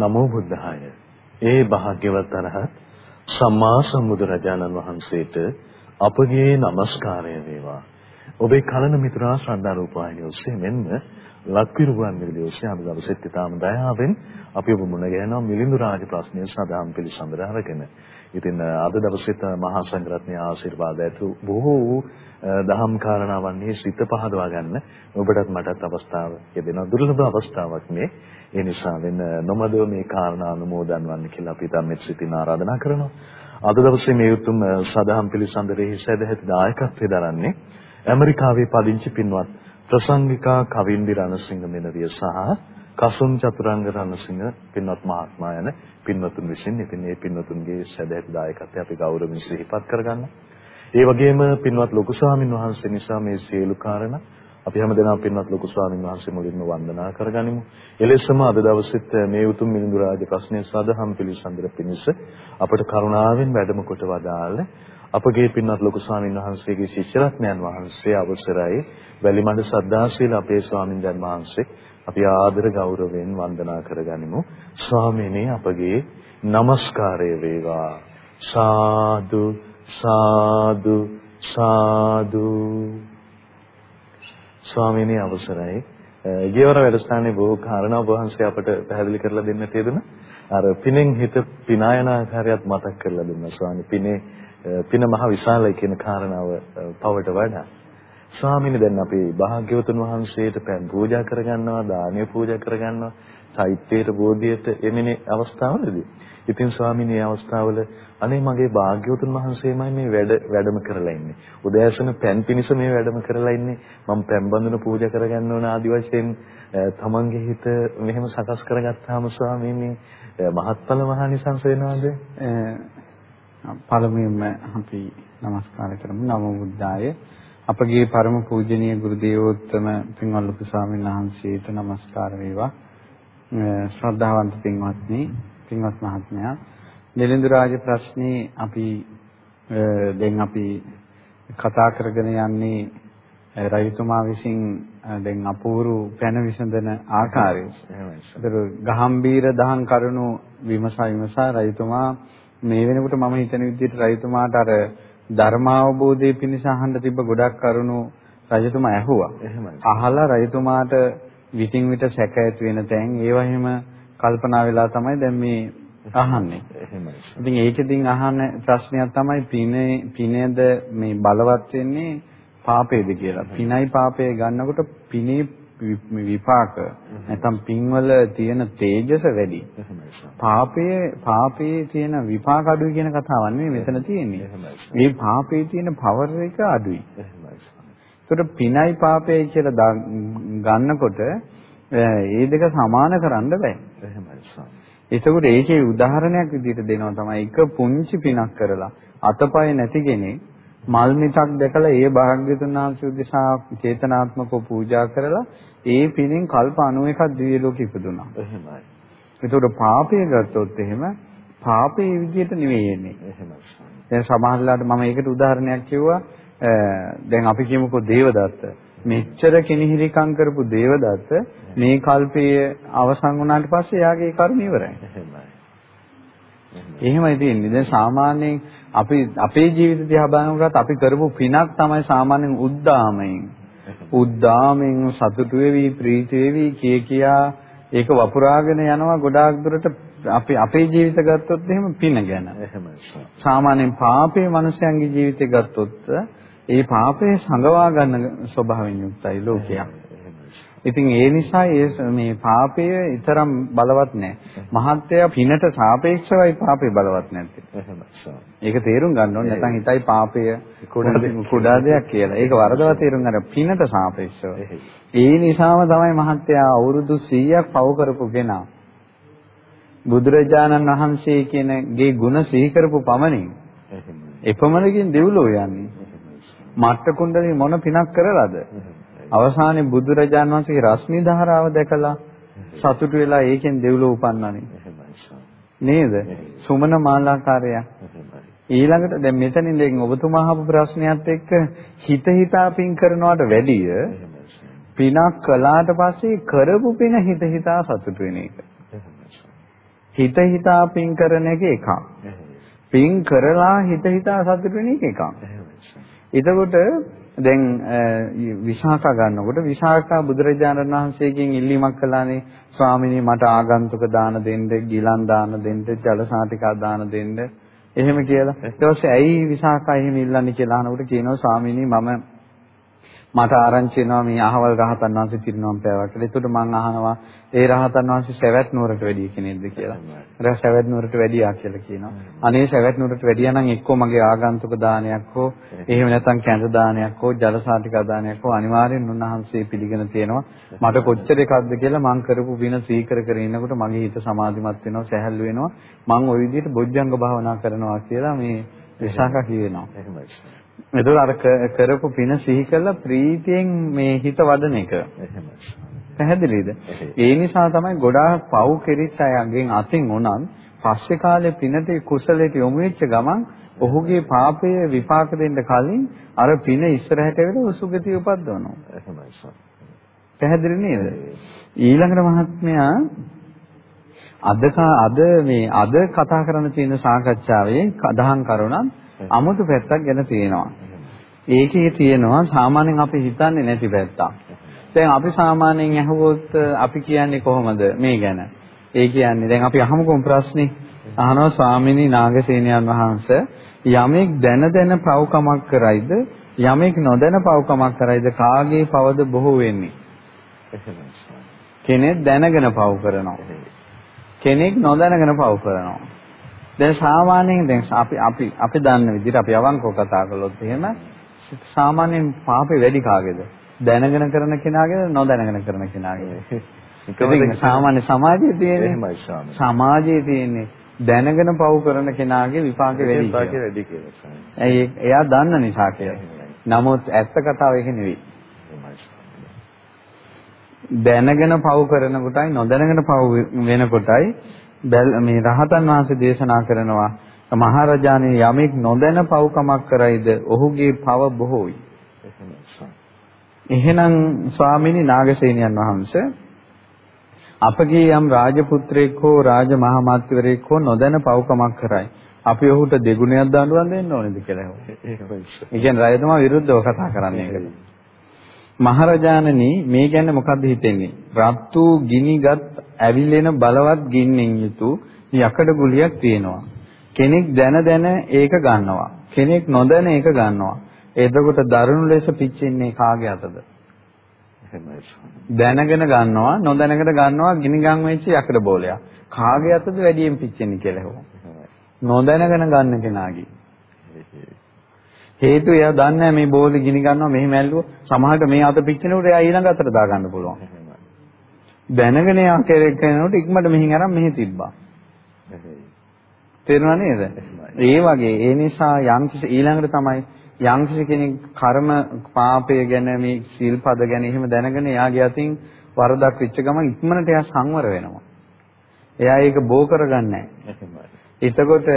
නමෝ බුද්ධාය. ඒ භාග්‍යවත් අරහත් සම්මා සම්බුදුරජාණන් වහන්සේට අපගේ নমස්කාරය වේවා. ඔබේ කලන මිතුරා ශ්‍රද්ධා රූපවාහිනිය ඔස්සේ මෙන්ම ලක්විරුවන් විදිහේ ඔස්සේ අද දවසෙත් ඉතාම දයාවෙන් අපි ඔබ මුණ ගැහෙනවා මිලිඳු රාජ ප්‍රශ්නය සදාම් පිළිසඳර අරගෙන. ඉතින් අද දවසේත් මහා සංඝරත්නයේ ආශිර්වාද ඇතු බොහෝ වූ දහම් කාරණාවන්හි සිත පහදවා ගන්න ඔබටත් මටත් අවස්ථාව ලැබෙනවා. දුර්ලභ අවස්ථාවක් මේ. ඒ නිසා වෙන නොමදව මේ කාරණා අනුමෝදන් වන්න කියලා අපි තමෙත් සිතින් ආරාධනා කරනවා. අද දවසේ මේ උතුම් සදහම් පිළිසඳරෙහි සදැහැති දායකත්වයේ දරන්නේ ඇමරිකාවේ පදිංචි පින්වත් ප්‍රසංගිකා කවින්දි රණසිංහ මෙනවිය සහ කසුන් චතුරංග රණසිංහ පින්වත් මහත්මයා යන පින්වතුන් විසින් ඉතින් මේ පින්වතුන්ගේ සදැහැති දායකත්වය අපි ගෞරවයෙන් සිහිපත් කරගන්නවා ඒ වගේම පින්වත් ලොකු ස්වාමින් වහන්සේ නිසා මේ සියලු කාරණා අපි හැමදෙනාම පින්වත් ලොකු ස්වාමින් වහන්සේ මුලින්ම වන්දනා කරගනිමු. එලෙසම අද දවසෙත් මේ උතුම් මිලිඳු රාජ ප්‍රශ්නය සදහම් පිළිසඳර පිණිස අපට කරුණාවෙන් වැඩම කොට වදාළ අපගේ පින්වත් ලොකු ස්වාමින් වහන්සේගේ ශිෂ්‍යරත්නයන් වහන්සේ අවසරයි. වැලිමඩ සද්දාශීල අපේ ස්වාමින් වහන්සේ අපි ආදර ගෞරවයෙන් වන්දනා කරගනිමු. ස්වාමීනි අපගේ নমස්කාරය වේවා. සාදු සාදු සාදු. ස්වාමීනි අවසරයි. ගියවර වැඩසටහනේ බොහෝ කාරණා වහන්සේ අපට පැහැදිලි කරලා දෙන්න තියෙනවා අර පිනෙන් හිත පිනායන ආකාරයත් මතක් කරලා දුන්නා ස්වාමී පිනේ පින මහ විශාලයි කියන කාරණාව පවට වඩා ස්වාමීනි දැන් අපි භාග්‍යවතුන් වහන්සේට පෑන් පූජා කරගන්නවා දානීය පූජා කරගන්නවා චෛත්‍යයට බෝධියට එමිනේ අවස්ථාවලදී. ඉතින් ස්වාමීන් මේ අවස්ථාවල අනේ මගේ භාග්‍යවතුන් වහන්සේමයි මේ වැඩ වැඩම කරලා ඉන්නේ. උදෑසන පෑන් පිනිස මේ වැඩම කරලා ඉන්නේ. මම පෑන් බඳුන පූජා කරගන්න ඕන ආදි වශයෙන් තමන්ගේ හිත මෙහෙම සකස් කරගත්තාම ස්වාමීන් මහත්ඵල මහානිසංස වෙනවද? පළමුවෙන්ම අපි নমස්කාර කරමු නමෝ බුද්ධාය අපගේ පරම පූජනීය ගුරු දේවෝත්තම පින්වත් ලොකු ස්වාමීන් වහන්සේට নমස්කාර වේවා ශ්‍රද්ධාවන්ත පින්වත්නි පින්වත් මහත්මයා මිලිඳු රාජ ප්‍රශ්නේ අපි දැන් අපි කතා කරගෙන යන්නේ රජතුමා විසින් දැන් අපූරු පැන විසඳන ආකාරය. එහෙමයි. ඒක ගහම්බීර දහම් කරුණු විමසා විමසා රජතුමා මේ වෙනකොට මම හිතන විදිහට රජතුමාට අර ධර්මාවබෝධයේ පිණිස අහන්න තිබ්බ ගොඩක් කරුණු රජතුමා ඇහුවා. එහෙමයි. අහලා රජතුමාට විтин විට සැක ඇති වෙන තැන් ඒවා එහෙම කල්පනා වෙලා තමයි දැන් මේ අහන්නේ. එහෙමයි. ඉතින් ඒකෙන් අහන ප්‍රශ්නයක් තමයි පිනේ පිනේද මේ බලවත් වෙන්නේ පාපේද කියලා. පිනයි පාපේ ගන්නකොට පිනේ විපාක නැත්නම් පින්වල තියෙන තේජස වැඩි. පාපයේ පාපයේ තියෙන විපාක අඩුයි කියන කතාවක් නෙමෙයි මෙතන තියෙන්නේ. මේ පාපයේ තියෙන පවර් එක අඩුයි. ඒකට පිනයි පාපයයි කියලා ගන්නකොට ඒ දෙක සමාන කරන්න බෑ. ඒකෝට ඒකේ උදාහරණයක් විදිහට දෙනවා තමයි එක පුංචි පිනක් කරලා අතපය නැති කෙනෙක් මල් මිටක් දැකලා ඒ භාග්‍යතුන් වහන්සේ උදෙසා චේතනාත්මකව පූජා කරලා ඒ පිනෙන් කල්ප 91ක් දිව්‍ය ලෝකෙ ඉපදුනා. එහෙමයි. ඒතකොට පාපය ගත්තොත් එහෙම පාපේ විදිහට නෙවෙයි එන්නේ. එහෙමයි. දැන් සමහරවිට මම ඒකට උදාහරණයක් කිව්වා දැන් අපි කියමුකෝ දේවදත්ත මෙච්චර කෙනිහිරිකම් කරපු දේවදත්ත මේ කල්පයේ අවසන් වුණාට පස්සේ එයාගේ කර්ම ඉවරයි. එහෙමයි තියෙන්නේ. දැන් සාමාන්‍යයෙන් අපි අපේ ජීවිත දිහා බලනකොට අපි කරපු පිනක් තමයි සාමාන්‍යයෙන් උද්දාමයෙන්. උද්දාමයෙන් සතුටු වෙවි, ප්‍රීති වෙවි කිය කියා ඒක වපුරාගෙන යනවා ගොඩාක් දුරට අපි අපේ ජීවිත ගත්තොත් එහෙම පින ගැන. එහෙමයි. සාමාන්‍යයෙන් පාපේ මනුස්සයන්ගේ ජීවිතය ගත්තොත් ඒ පාපය සංගවා ගන්න ස්වභාවයෙන් යුක්තයි ලෝකයා. ඉතින් ඒ නිසා මේ පාපය ඊතරම් බලවත් නැහැ. මහත්ය පිනට සාපේක්ෂවයි පාපේ බලවත් නැත්තේ. ඒක තේරුම් ගන්න ඕනේ නැත්නම් හිතයි පාපය කුඩා දෙයක් කියලා. ඒක වරදවා තේරුම් ගන්න පිනට සාපේක්ෂව. ඒ නිසාම තමයි මහත්ය අවුරුදු 100ක් පව කරපු කෙනා බුදුරජාණන් වහන්සේ කියන ගේ ගුණ සිහි කරපු පමණින් එපමණකින් දෙව්ලෝ යන්නේ. මට්ට කුණ්ඩලී මොන පිනක් කරලාද? අවසානයේ බුදුරජාන් වහන්සේගේ රශ්මි ධාරාව දැකලා සතුටු වෙලා ඒකෙන් දෙව්ලොව උපන්නනේ. නේද? සුමන මාලාකාරය. ඊළඟට දැන් මෙතනින් දැන් ඔබතුමා අහපු ප්‍රශ්නයත් එක්ක හිත හිතා පින් කරනවට වැඩිය පිනක් කළාට පස්සේ කරපු පින හිත හිතා සතුටු වෙන එක. හිත හිතා පින් කරන එක එකක්. පින් කරලා හිත හිතා සතුට වෙන එක එකක්. එතකොට දැන් විශාඛා ගන්නකොට විශාඛා බුදුරජාණන් වහන්සේගෙන් ඉල්ලීමක් කළානේ ස්වාමිනී මට ආගන්තුක දාන දෙන්න, ගිලන් දාන දෙන්න, ජල සාතිකා දාන දෙන්න. එහෙම කියලා. ඊට පස්සේ ඇයි විශාඛා එහෙම ඉල්ලන්නේ කියලා අහනකොට කියනවා ස්වාමිනී මම මට ආරංචි වෙනවා මේ අහවල් රහතන් වහන්සේ පිරිනවම් පෑවා කියලා. ඒකට මම අහනවා ඒ රහතන් වහන්සේ සවැත් නුවරට වැඩි කෙනෙක්ද කියලා. ඊට සවැත් නුවරට වැඩියා කියලා කියනවා. අනේ සවැත් නුවරට වැඩියා නම් එක්කෝ මගේ ආගන්තුක දානයක් හෝ එහෙම නැත්නම් කැඳ දානයක් හෝ ජලසාතික දානයක් හෝ අනිවාර්යෙන් උන්වහන්සේ පිළිගෙන තියෙනවා. මට කොච්චර එකක්ද කියලා මං කරපු වින සීකර කර ඉන්නකොට මගේ හිත සමාධිමත් වෙනවා, සැහැල්ලු වෙනවා. මං ওই විදිහට බොජ්ජංග භාවනා කරනවා කියලා මේ විශාඛ කියනවා. එහෙමයි. එතකොට අර කරපු පින සිහි කරලා ප්‍රීතියෙන් මේ හිත වඩන එක. පැහැදිලිද? ඒ නිසා තමයි ගොඩාක් පව් කෙරිච්ච අයගෙන් අතින් උනන් පස්සේ කාලේ පිනට කුසලයට යොමු වෙච්ච ගමන් ඔහුගේ පාපය විපාක දෙන්න කලින් අර පින ඉස්සරහට වෙලා උසුගතිය උපද්දවනවා. එහෙමයි. පැහැදිලි නේද? ඊළඟට මහත්මයා අද අද මේ අද කතා කරන්න තියෙන සාකච්ඡාවේ කදහම් කරුණක් 아무තු පැත්තක් ගැන තියෙනවා. ඒකේ තියෙනවා සාමාන්‍යයෙන් අපි හිතන්නේ නැති පැත්තක්. දැන් අපි සාමාන්‍යයෙන් අහුවොත් අපි කියන්නේ කොහොමද මේ ගැන? ඒ කියන්නේ දැන් අපි අහමුකෝ ප්‍රශ්නේ. අහනවා ස්වාමිනී නාගසේනයන් වහන්සේ යමෙක් දැන දැන පව්කමක් කරයිද යමෙක් නොදැන පව්කමක් කරයිද කාගේ පවද බොහෝ වෙන්නේ? කෙනෙක් දැනගෙන පව් කරනවා. කෙනෙක් නොදැනගෙන පව් කරනවා. දැන් සාමාන්‍යයෙන් දැන් අපි අපි අපි දන්න විදිහට අපි අවංකව කතා කළොත් එහෙම සාමාන්‍යයෙන් පාපේ වැඩි කාගේද? දැනගෙන කරන කෙනාගේද නොදැනගෙන කරන කෙනාගේද? ඒක සාමාන්‍ය සමාජයේ තියෙන්නේ සමාජයේ තියෙන්නේ දැනගෙන පව් කරන කෙනාගේ විපාකේ වැඩි විපාකේ වැඩි කියලා. ඇයි එයා දන්න නිසා කියලා. නමුත් ඇත්ත කතාව ඒක නෙවෙයි. දැනගෙන පව් කරන කොටයි නොදැනගෙන පව් වෙන කොටයි මේ රහතන් වහන්සේ දේශනා කරනවා මහරජාණන් යමෙක් නොදැන පව්කමක් කරයිද ඔහුගේ පව බොහෝයි. එහෙනම් ස්වාමීනි නාගසේනියන් වහන්සේ අපගේ යම් රාජපුත්‍රයෙක් හෝ රාජමහාමාත්‍යවරයෙක් හෝ නොදැන පව්කමක් කරයි. අපි ඔහුට දෙගුණයක් දඬුවම් දෙන්න ඕනේද කියලා. ඒක. ඒ කියන්නේ රජතුමා විරුද්ධව කතා කරන්නේ ඒකද? මහරජාණනි මේ ගැන මොකද්ද හිතෙන්නේ? රත් වූ ගිනිගත් ඇවිලෙන බලවත් ගින්නෙන් යුතු යකඩ ගුලියක් තියෙනවා. කෙනෙක් දැන දැන ඒක ගන්නවා. කෙනෙක් නොදැන ඒක ගන්නවා. එතකොට දරුණු ලෙස පිච්චෙන්නේ කාගේ අතද? දැනගෙන ගන්නවා නොදැනගෙන ගන්නවා ගිනිගම් වෙච්ච යකඩ බෝලයක්. කාගේ අතද වැඩියෙන් පිච්චෙන්නේ කියලා හෙවෝ. නොදැනගෙන ගන්න කෙනාගේ. හේතුව එයා දන්නේ මේ බෝලි ගිනි ගන්නවා මෙහෙම ඇල්ලුවා සමහරට මේ අත පිච්චෙනකොට එයා ඊළඟ අතට දා ගන්න පුළුවන්. දැනගෙන එයා කරේකනකොට ඉක්මනට මෙහින් අරන් මෙහි තිබ්බා. තේරුණා නේද? ඒ වගේ ඒ නිසා යම්කිසි ඊළඟට තමයි යම්කිසි කෙනෙක් කර්ම පාපය ගැන මේ සිල්පද ගැන එහෙම දැනගෙන එයාගේ අතින් වරදක් වෙච්ච ගමන් ඉක්මනට එයා සංවර වෙනවා. එයා ඒක බෝ කරගන්නේ නැහැ. එතකොට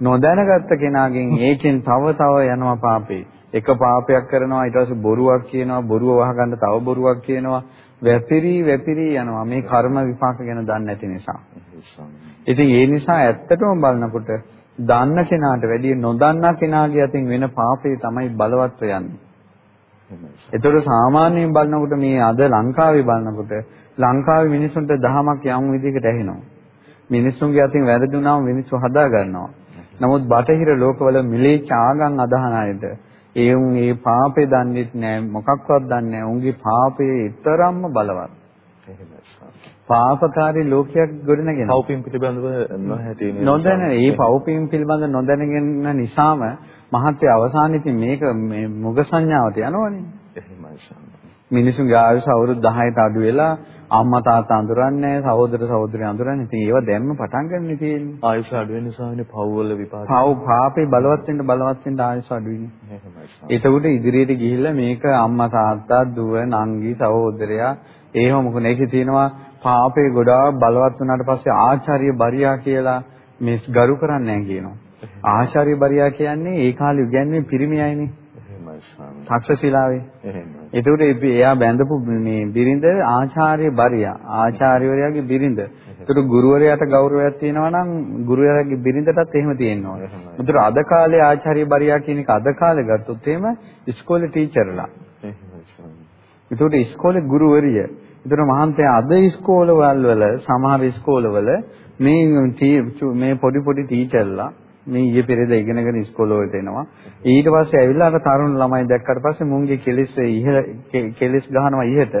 නොදැනගත්ත කෙනාගෙන් ඒකෙන් තව තව යනවා පාපේ. එක පාපයක් කරනවා ඊට පස්සේ බොරුවක් කියනවා බොරුව වහගන්න තව බොරුවක් කියනවා වැපිරි වැපිරි යනවා මේ කර්ම විපාක ගැන දන්නේ නැති නිසා. ඉතින් ඒ නිසා ඇත්තටම බලනකොට දන්න කෙනාට වැඩිය නොදන්නා කෙනාගේ අතින් වෙන පාපේ තමයි බලවත් යන්නේ. ඒතකොට සාමාන්‍යයෙන් බලනකොට මේ අද ලංකාවේ බලනකොට ලංකාවේ මිනිසුන්ට දහමක් යම් විදිහකට ඇහෙනවා. මිනිස්සුන්ගේ අතින් වැරදුනාම මිනිස්සු හදා ගන්නවා. නමුත් බටහිර ලෝකවල මිලේච්ඡ ආගම් අදහන අයට ඒ උන් ඒ පාපේ දන්නේත් නෑ මොකක්වත් දන්නේ නෑ උන්ගේ පාපේ ඊතරම්ම බලවත්. පාපකාරී ලෝකයක් ගොඩනගෙන. පව්පින් පිළිබඳව නොහැටි නොදැන ඒ පව්පින් පිළිබඳ නොදැනගෙන නිසාම මහත්ය අවසානයේදී මේක මේ මුග සංඥාවට යනවනේ. එහෙමයි. මිනිසුන්ගේ ආයුෂ අවුරුදු 10ට අඩු වෙලා අම්මා තාත්තා අඳුරන්නේ සහෝදර සහෝදරිය අඳුරන්නේ. ඉතින් ඒවා දැම්ම පටන් ගන්න තියෙන්නේ. ආයුෂ අඩු වෙන නිසානේ පව්වල විපාක. පව් පාපේ බලවත් වෙන්න බලවත් වෙන්න ආයුෂ අඩු වෙන්නේ. එතකොට ඉදිරියට ගිහිල්ලා මේක අම්මා තාත්තා දුව නංගි සහෝදරයා එහෙම මොකද ඒකේ තියෙනවා පාපේ ගොඩාක් බලවත් වුණාට පස්සේ ආචාර්ය බරියා කියලා මේ ගරු කරන්නේ නැහැ කියනවා. ආචාර්ය බරියා කියන්නේ ඒ කාලේ උගන්වන්නේ පිරිමි අයනේ. තක්ෂශිලාවේ. එහෙමයි. ඒකට එයා බැඳපු මේ බිරිඳ ආචාර්ය බරියා. ආචාර්යවරයාගේ බිරිඳ. ඒතර ගුරුවරයාට ගෞරවයක් තියෙනවා නම් ගුරුවරයාගේ බිරිඳටත් එහෙම ඕනේ. ඒතර අද කාලේ ආචාර්ය බරියා කියන එක අද කාලේ ගත්තොත් එහෙම ඉස්කෝලේ ටීචර්ලා. ඒතකොට ඉස්කෝලේ ගුරුවරිය. ඒතර මහන්තයා අද ඉස්කෝලවල වල සමහර ඉස්කෝලවල මේ මේ පොඩි පොඩි ටීචර්ලා මේ ඊයේ පෙරේද ඉගෙනගෙන ඉස්කෝල වලට එනවා. ඊට පස්සේ ඇවිල්ලා අර තරුණ ළමයි දැක්කට පස්සේ මුන්ගේ කෙලිස් ඉහළ කෙලිස් ගහනවා ඉහට.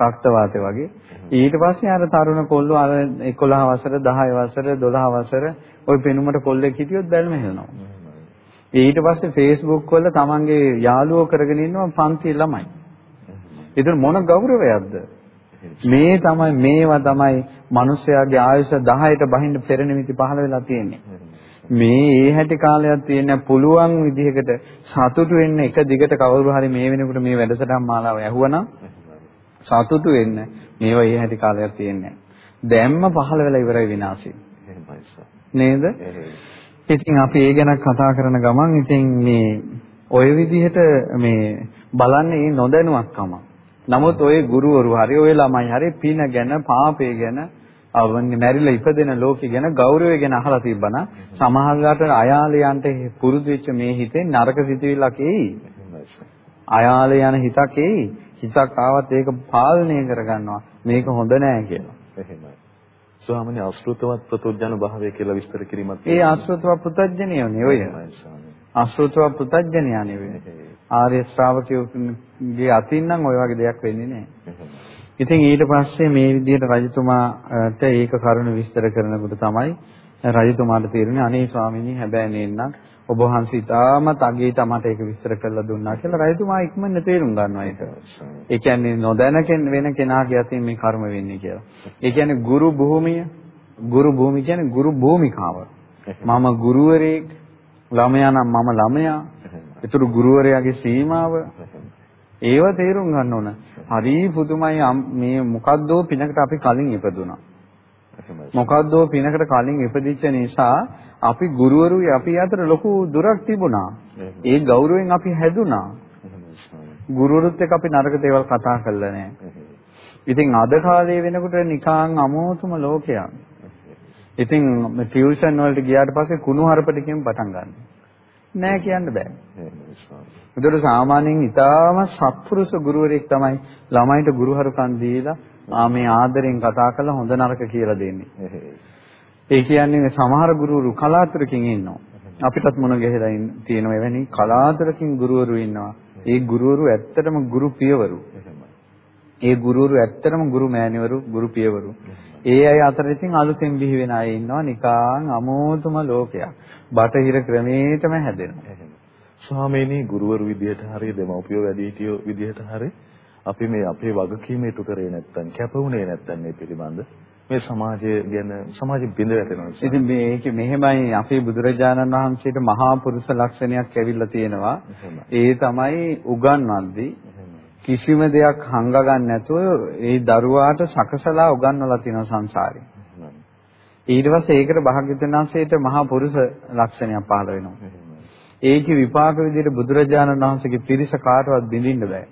රක්ත වාතය වගේ. ඊට පස්සේ අර තරුණ කොල්ලෝ අර 11 වසර 10 වසර 12 වසර ওই පෙනුමට කොල්ලෙක් හිටියොත් බැලම හෙලනවා. ඊට පස්සේ Facebook වල තමන්ගේ යාළුවෝ කරගෙන ඉන්නවා පන්ති ළමයි. ඒතර මොන ගෞරවයක්ද? මේ තමයි මේවා තමයි මිනිස්යාගේ ආයුෂ 10ට බහින්න පෙර නිමිති පහළ වෙලා තියෙන්නේ. මේ ඒ හැටි කාලයක් තියෙන පුළුවන් විදිහකට සතුටු වෙන්න එක දිගට කවුරු හරි මේ වෙනකොට මේ වැඩසටහන් මාලාව ඇහුවනම් සතුටු වෙන්න මේවා ඒ හැටි කාලයක් තියෙන්නේ දැම්ම පහළ වෙලා ඉවරයි විනාශය. නේද? ඉතින් අපි ඒ ගැන කතා කරන ගමන් ඉතින් මේ ওই විදිහට මේ බලන්නේ මේ නොදැනුවත්කම. නමුත් ওই ගුරුවරු හරි ওই ළමයි හරි පින ගැන පාපේ ගැන අවන්නේ මැරිලා ඉපදෙන ලෝකෙ ගැන ගෞරවය ගැන අහලා තිබ්බනම් සමහරවිට අයාලයන්ට පුරුදු වෙච්ච මේ හිතේ නරක සිතුවිල්ලක් එයි. අයාලේ යන හිතක් එයි. හිතක් ආවත් ඒක පාලනය කරගන්නවා. මේක හොඳ නෑ කියලා. එහෙමයි. ස්වාමීනි අසෘතවත් ප්‍රතුජන භාවය කියලා විස්තර කිරීමත් ඒ අසෘතවත් ප්‍රතුජනියෝ නෙවෙයි. අසෘතවත් ප්‍රතුජනියා නෙවෙයි. ආර්ය ශ්‍රාවකයෝගේ අතින් නම් ওই වගේ දෙයක් වෙන්නේ නැහැ. ඉතින් ඊට පස්සේ මේ විදිහට රජතුමාට ඒක කරුණ විස්තර කරනකොට තමයි රජතුමාට තේරුනේ අනේ ස්වාමීනි හැබැයි නේනම් ඔබ වහන්සේ ඉතාමත් අගේට මට ඒක විස්තර කරලා දුන්නා කියලා රජතුමා ඉක්මනට තේරුම් ගන්නවා ඒක. ඒ කියන්නේ නොදැනකෙන් වෙන කෙනාගේ අතින් මේ කර්ම වෙන්නේ කියලා. ඒ කියන්නේ ගුරු භූමිය ගුරු භූමිය කියන්නේ ගුරු භූමිකාව. මම ගුරුවරයෙක් ළමයා නම් මම ළමයා. ඒතර ගුරුවරයාගේ සීමාව ඒව තේරුම් ගන්න ඕන. හරි පුදුමයි මේ මොකද්දෝ පිනකට අපි කලින් ඉපදුනා. මොකද්දෝ පිනකට කලින් ඉපදිච්ච නිසා අපි ගුරුවරුයි අපි අතර ලොකු දුරක් තිබුණා. ඒ ගෞරවයෙන් අපි හැදුනා. ගුරුවරුත් එක්ක අපි නරක දේවල් කතා කළා නෑ. ඉතින් අද කාලේ වෙනකොට නිකාං අමෝතුම ලෝකයක්. ඉතින් ටියුෂන් වලට ගියාට පස්සේ කුණු හරපටකින් පටන් ගන්නවා. නෑ කියන්න බෑ. ඒතර සාමාන්‍යයෙන් ඊටාම සත්පුරුෂ ගුරුවරයෙක් තමයි ළමයිට ගුරුහරුකම් දීලා ආ මේ ආදරෙන් කතා කරලා හොඳ නරක කියලා දෙන්නේ. ඒ කියන්නේ සමහර ගුරුවරු කලාතුරකින් ඉන්නවා. අපිටත් මොන ගහලා තියෙනවා එවැනි කලාතුරකින් ගුරුවරු ඉන්නවා. ඒ ගුරුවරු ඇත්තටම ගුරු පියවරු. ඒ ගුරුවරු ඇත්තටම ගුරු මෑණිවරු ගුරු පියවරු. ඒ අය අතර ඉතින් අලුතෙන් බිහි වෙන අය ඉන්නවා නිකාං අමෝතුම ලෝකයක්. බටහිර ක්‍රමේටම හැදෙනවා. ස්වාමීනි ගුරුවරු විදියට හරි දෙමව්පියෝ වැඩිහිටියෝ විදියට හරි අපි මේ අපේ වගකීම ඉටු කරේ නැත්තම් කැපුණේ නැත්තම් මේ පිළිබඳ මේ සමාජය ගැන සමාජෙ බිඳ වැටෙනවා. ඉතින් මේක මෙහෙමයි අපේ බුදුරජාණන් වහන්සේට මහා පුරුෂ ලක්ෂණයක් ඇවිල්ලා තියෙනවා. ඒ තමයි උගන්වද්දී කිසිම දෙයක් හංග ගන්න නැතුව ඒ දරුවාට සකසලා උගන්වලා තියෙන සංසාරේ. ඊට පස්සේ ඒකට භාග්‍යවතුන් වහන්සේට මහා පුරුෂ ලක්ෂණයක් පහළ වෙනවා. ඒකේ විපාක විදිහට බුදුරජාණන් වහන්සේගේ පිරිස කාටවත් බිඳින්න බෑ.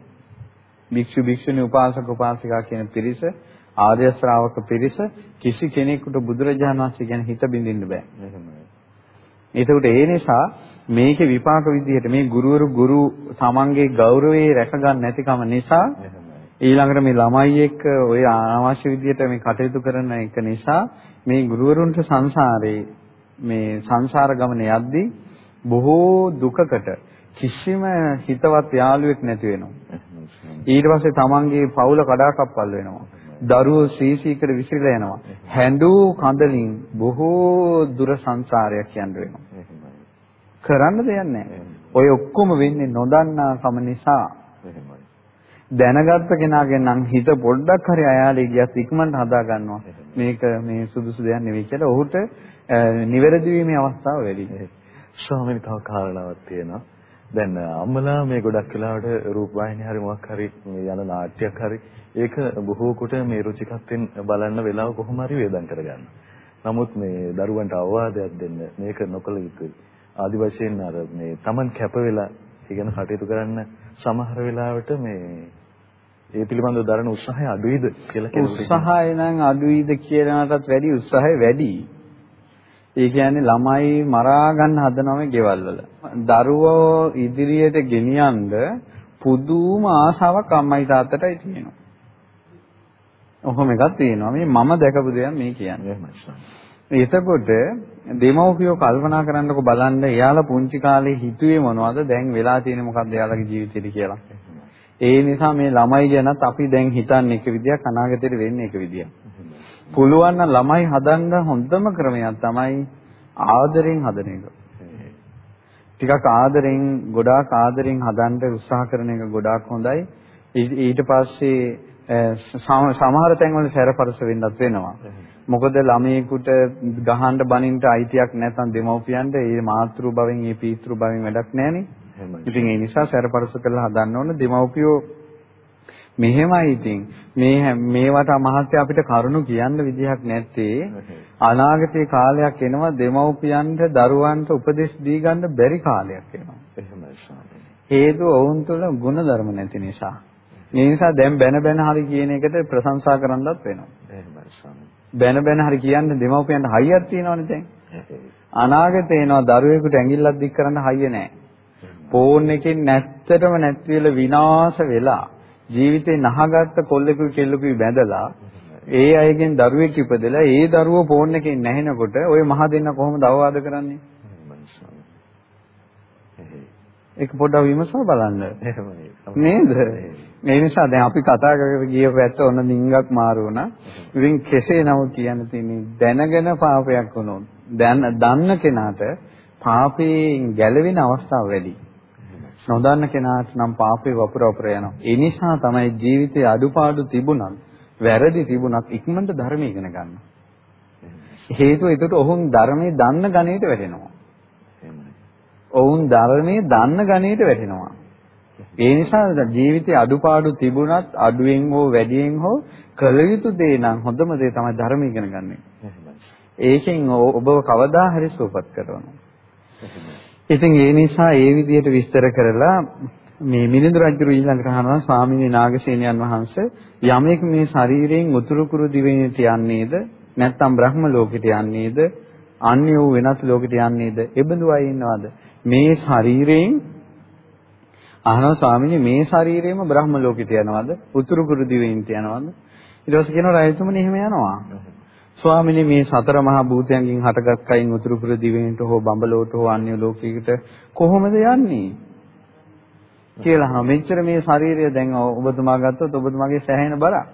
භික්ෂු භික්ෂුණී උපාසක උපාසිකා කියන පිරිස ආර්ය ශ්‍රාවක පිරිස කිසි කෙනෙකුට බුදුරජාණන් වහන්සේ ගැන හිත බිඳින්න බෑ. ඒකට ඒ නිසා මේකේ විපාක විදිහට මේ ගුරුවරු ගුරු තමන්ගේ ගෞරවයේ රැක ගන්න නැතිකම නිසා ඊළඟට මේ ළමයි එක්ක ওই අනවශ්‍ය විදිහට මේ කටයුතු කරන එක නිසා මේ ගුරුවරුන්ට සංසාරේ මේ සංසාර ගමන යද්දී බොහෝ දුකකට කිසිම හිතවත් යාළුවෙක් නැති වෙනවා. ඊට පස්සේ තමන්ගේ පවුල කඩාකප්පල් වෙනවා. දරුවෝ සීසීකට විසිරලා යනවා. හැඬු කඳලින් බොහෝ දුර සංසාරයක් යන්න වෙනවා. කරන්න දෙයක් නැහැ. ඔය ඔක්කොම වෙන්නේ නොදන්නාකම නිසා. දැනගත්ත කෙනාගෙන් නම් හිත පොඩ්ඩක් හරි අයාලේ ගියත් ඉක්මනට හදා ගන්නවා. මේක මේ සුදුසු දෙයක් නෙවෙයි කියලා. ඔහුට නිවැරදි වීමේ අවස්ථාව වැඩි. ස්වාමීනි තව කාරණාවක් තියෙනවා. දැන් අම්මලා මේ ගොඩක් වෙලාවට රූපවාහිනිය හරි මොකක් හරි මේ යන නාට්‍යයක් හරි ඒක බොහෝ කොට මේ රුචිකත්වෙන් බලන්න වෙලාව කොහොම හරි වේදම් කරගන්න. නමුත් මේ දරුවන්ට අවවාදයක් දෙන්න මේක නොකළ යුතුයි. ආදි වශයෙන් අර මේ Taman කැප වෙලා ඉගෙන කටයුතු කරන්න සමහර වෙලාවට මේ ඒ පිළිබඳව දරන උත්සාහය අඩුයිද කියලා කෙනෙකුට උත්සාහය නම් අඩුයිද කියනකටත් වැඩි උත්සාහය වැඩි. ඒ කියන්නේ ළමයි මරා ගන්න හදනවම ගෙවල් වල. දරුවෝ ඉදිරියට ගෙනියන්න පුදුම ආසාවක් අම්මයි තාත්තටයි තියෙනවා. ඔහොම එකක් තියෙනවා. මේ මම දැකපු දෙයක් මේ කියන්නේ. එතකොට දෙමව්පියෝ කල්පනා කරන්නකො බලන්න එයාලා පුංචි කාලේ හිතුවේ මොනවද දැන් වෙලා තියෙන්නේ මොකක්ද එයාලගේ ජීවිතේට කියලා. ඒ නිසා මේ ළමයි ගැනත් අපි දැන් හිතන්නේ එක විදියක් අනාගතේට වෙන්නේ එක විදියක්. පුළුවන් නම් ළමයි හදන්න හොඳම ක්‍රමයක් තමයි ආදරෙන් හදන එක. ටිකක් ආදරෙන් ගොඩාක් ආදරෙන් හදන්න උත්සාහ කරන එක ගොඩාක් හොඳයි. ඊට පස්සේ සමහර තැන්වල සැරපරස වෙන්නත් වෙනවා. මොකද ළමයෙකුට ගහන්න බනින්න අයිතියක් නැත්නම් දෙමව්පියන්ට ඒ මාතෘ භවෙන් ඒ පීතෘ භවෙන් වැඩක් නැහනේ. ඉතින් ඒ නිසා සැරපරස කරලා හදන්න ඕන දෙමව්පියෝ මෙහෙමයි ඉතින්. මේ මේවට මහත්ය අපිට කරුණු කියන්න විදිහක් නැත්තේ. අනාගතේ කාලයක් එනවා දෙමව්පියන්ට දරුවන්ට උපදෙස් දී ගන්න බැරි කාලයක් එනවා. එහෙමයි හේතුව ඔවුන් තුළ ගුණධර්ම නැති නිසා. මේ නිසා දැන් බැන බැන හරි කියන එකට ප්‍රශංසා කරන්නත් වෙනවා. එහෙමයි බැන බැන හරි කියන්නේ දෙමව්පියන්ට හයියක් තියෙනවනේ දැන්. අනාගතේ එනවා දරුවෙකුට ඇඟිල්ලක් දික් කරන්න හයිය නැහැ ෆෝන් එකෙන් නැත්තටම නැති වෙලා විනාශ වෙලා ජීවිතේ නහගත්ත කොල්ලෙකුයි කෙල්ලෙකුයි බැඳලා ඒ අයගෙන් දරුවෙක් ඉපදලා ඒ දරුවෝ ෆෝන් එකෙන් නැහෙනකොට ওই මහ දෙන්න කොහොමද අවවාද කරන්නේ? ඒක පොඩ්ඩක් විමසලා බලන්න. නේද? ඒ නිසා දැන් අපි කතා කරගෙන ගිය පැත්ත ඔන්න ඩිංගක් මාරු වුණා. ඉතින් කෙසේ නමුත් කියන්න තියෙන්නේ දැනගෙන පාපයක් වුණොත් දැන් දන්න කෙනාට පාපේ ගැලවෙන අවස්ථාව වැඩි. නොදන්න කෙනාට නම් පාපේ වපුර වපුර යනවා. ඒ නිසා තමයි ජීවිතයේ අඩුපාඩු තිබුණත්, වැරදි තිබුණත් ඉක්මනට ධර්ම ඉගෙන ගන්න. හේතුව ඒකට ඔවුන් ධර්මයේ දන්න ගණයට වැටෙනවා. ඔවුන් ධර්මයේ දන්න ගණයට වැටෙනවා. ඒ නිසා ජීවිතයේ අඩුපාඩු තිබුණත් අඩුවෙන් හෝ වැඩියෙන් හෝ කළ යුතු දේ නම් හොඳම දේ තමයි ධර්ම ඉගෙන ගන්න. ඒකෙන් ඔබව කවදා හරි සුවපත් කරනවා. ඉතින් ඒ නිසා ඒ විදිහට විස්තර කරලා මේ මිලිඳු රජු ඊළඟට අහනවා ස්වාමීන් නාගසේනයන් වහන්සේ යමෙක් මේ ශරීරයෙන් උතුරු කුරු දිවෙනට යන්නේද? නැත්නම් බ්‍රහ්ම ලෝකෙට යන්නේද? අන්‍ය වූ වෙනත් ලෝකෙට යන්නේද? එබඳු අය ඉන්නවද? මේ ශරීරයෙන් අහනවා ස්වාමීන් මේ ශරීරයම බ්‍රහ්ම ලෝකෙට යනවද? උතුරු කුරු දිවෙනට යනවද? ඊට පස්සේ කියනවා රජතුමනි එහෙම යනවා. ස්වාමිනේ මේ සතර මහා භූතයන්ගෙන් හටගත් කයින් උතුරු පුර දිවෙනට හෝ බඹලෝට හෝ අන්‍ය ලෝකයකට කොහොමද යන්නේ කියලා අහනවා. මෙච්චර මේ ශරීරය දැන් ඔබතුමා ගත්තොත් ඔබතුමාගේ සැහැෙන බරක්.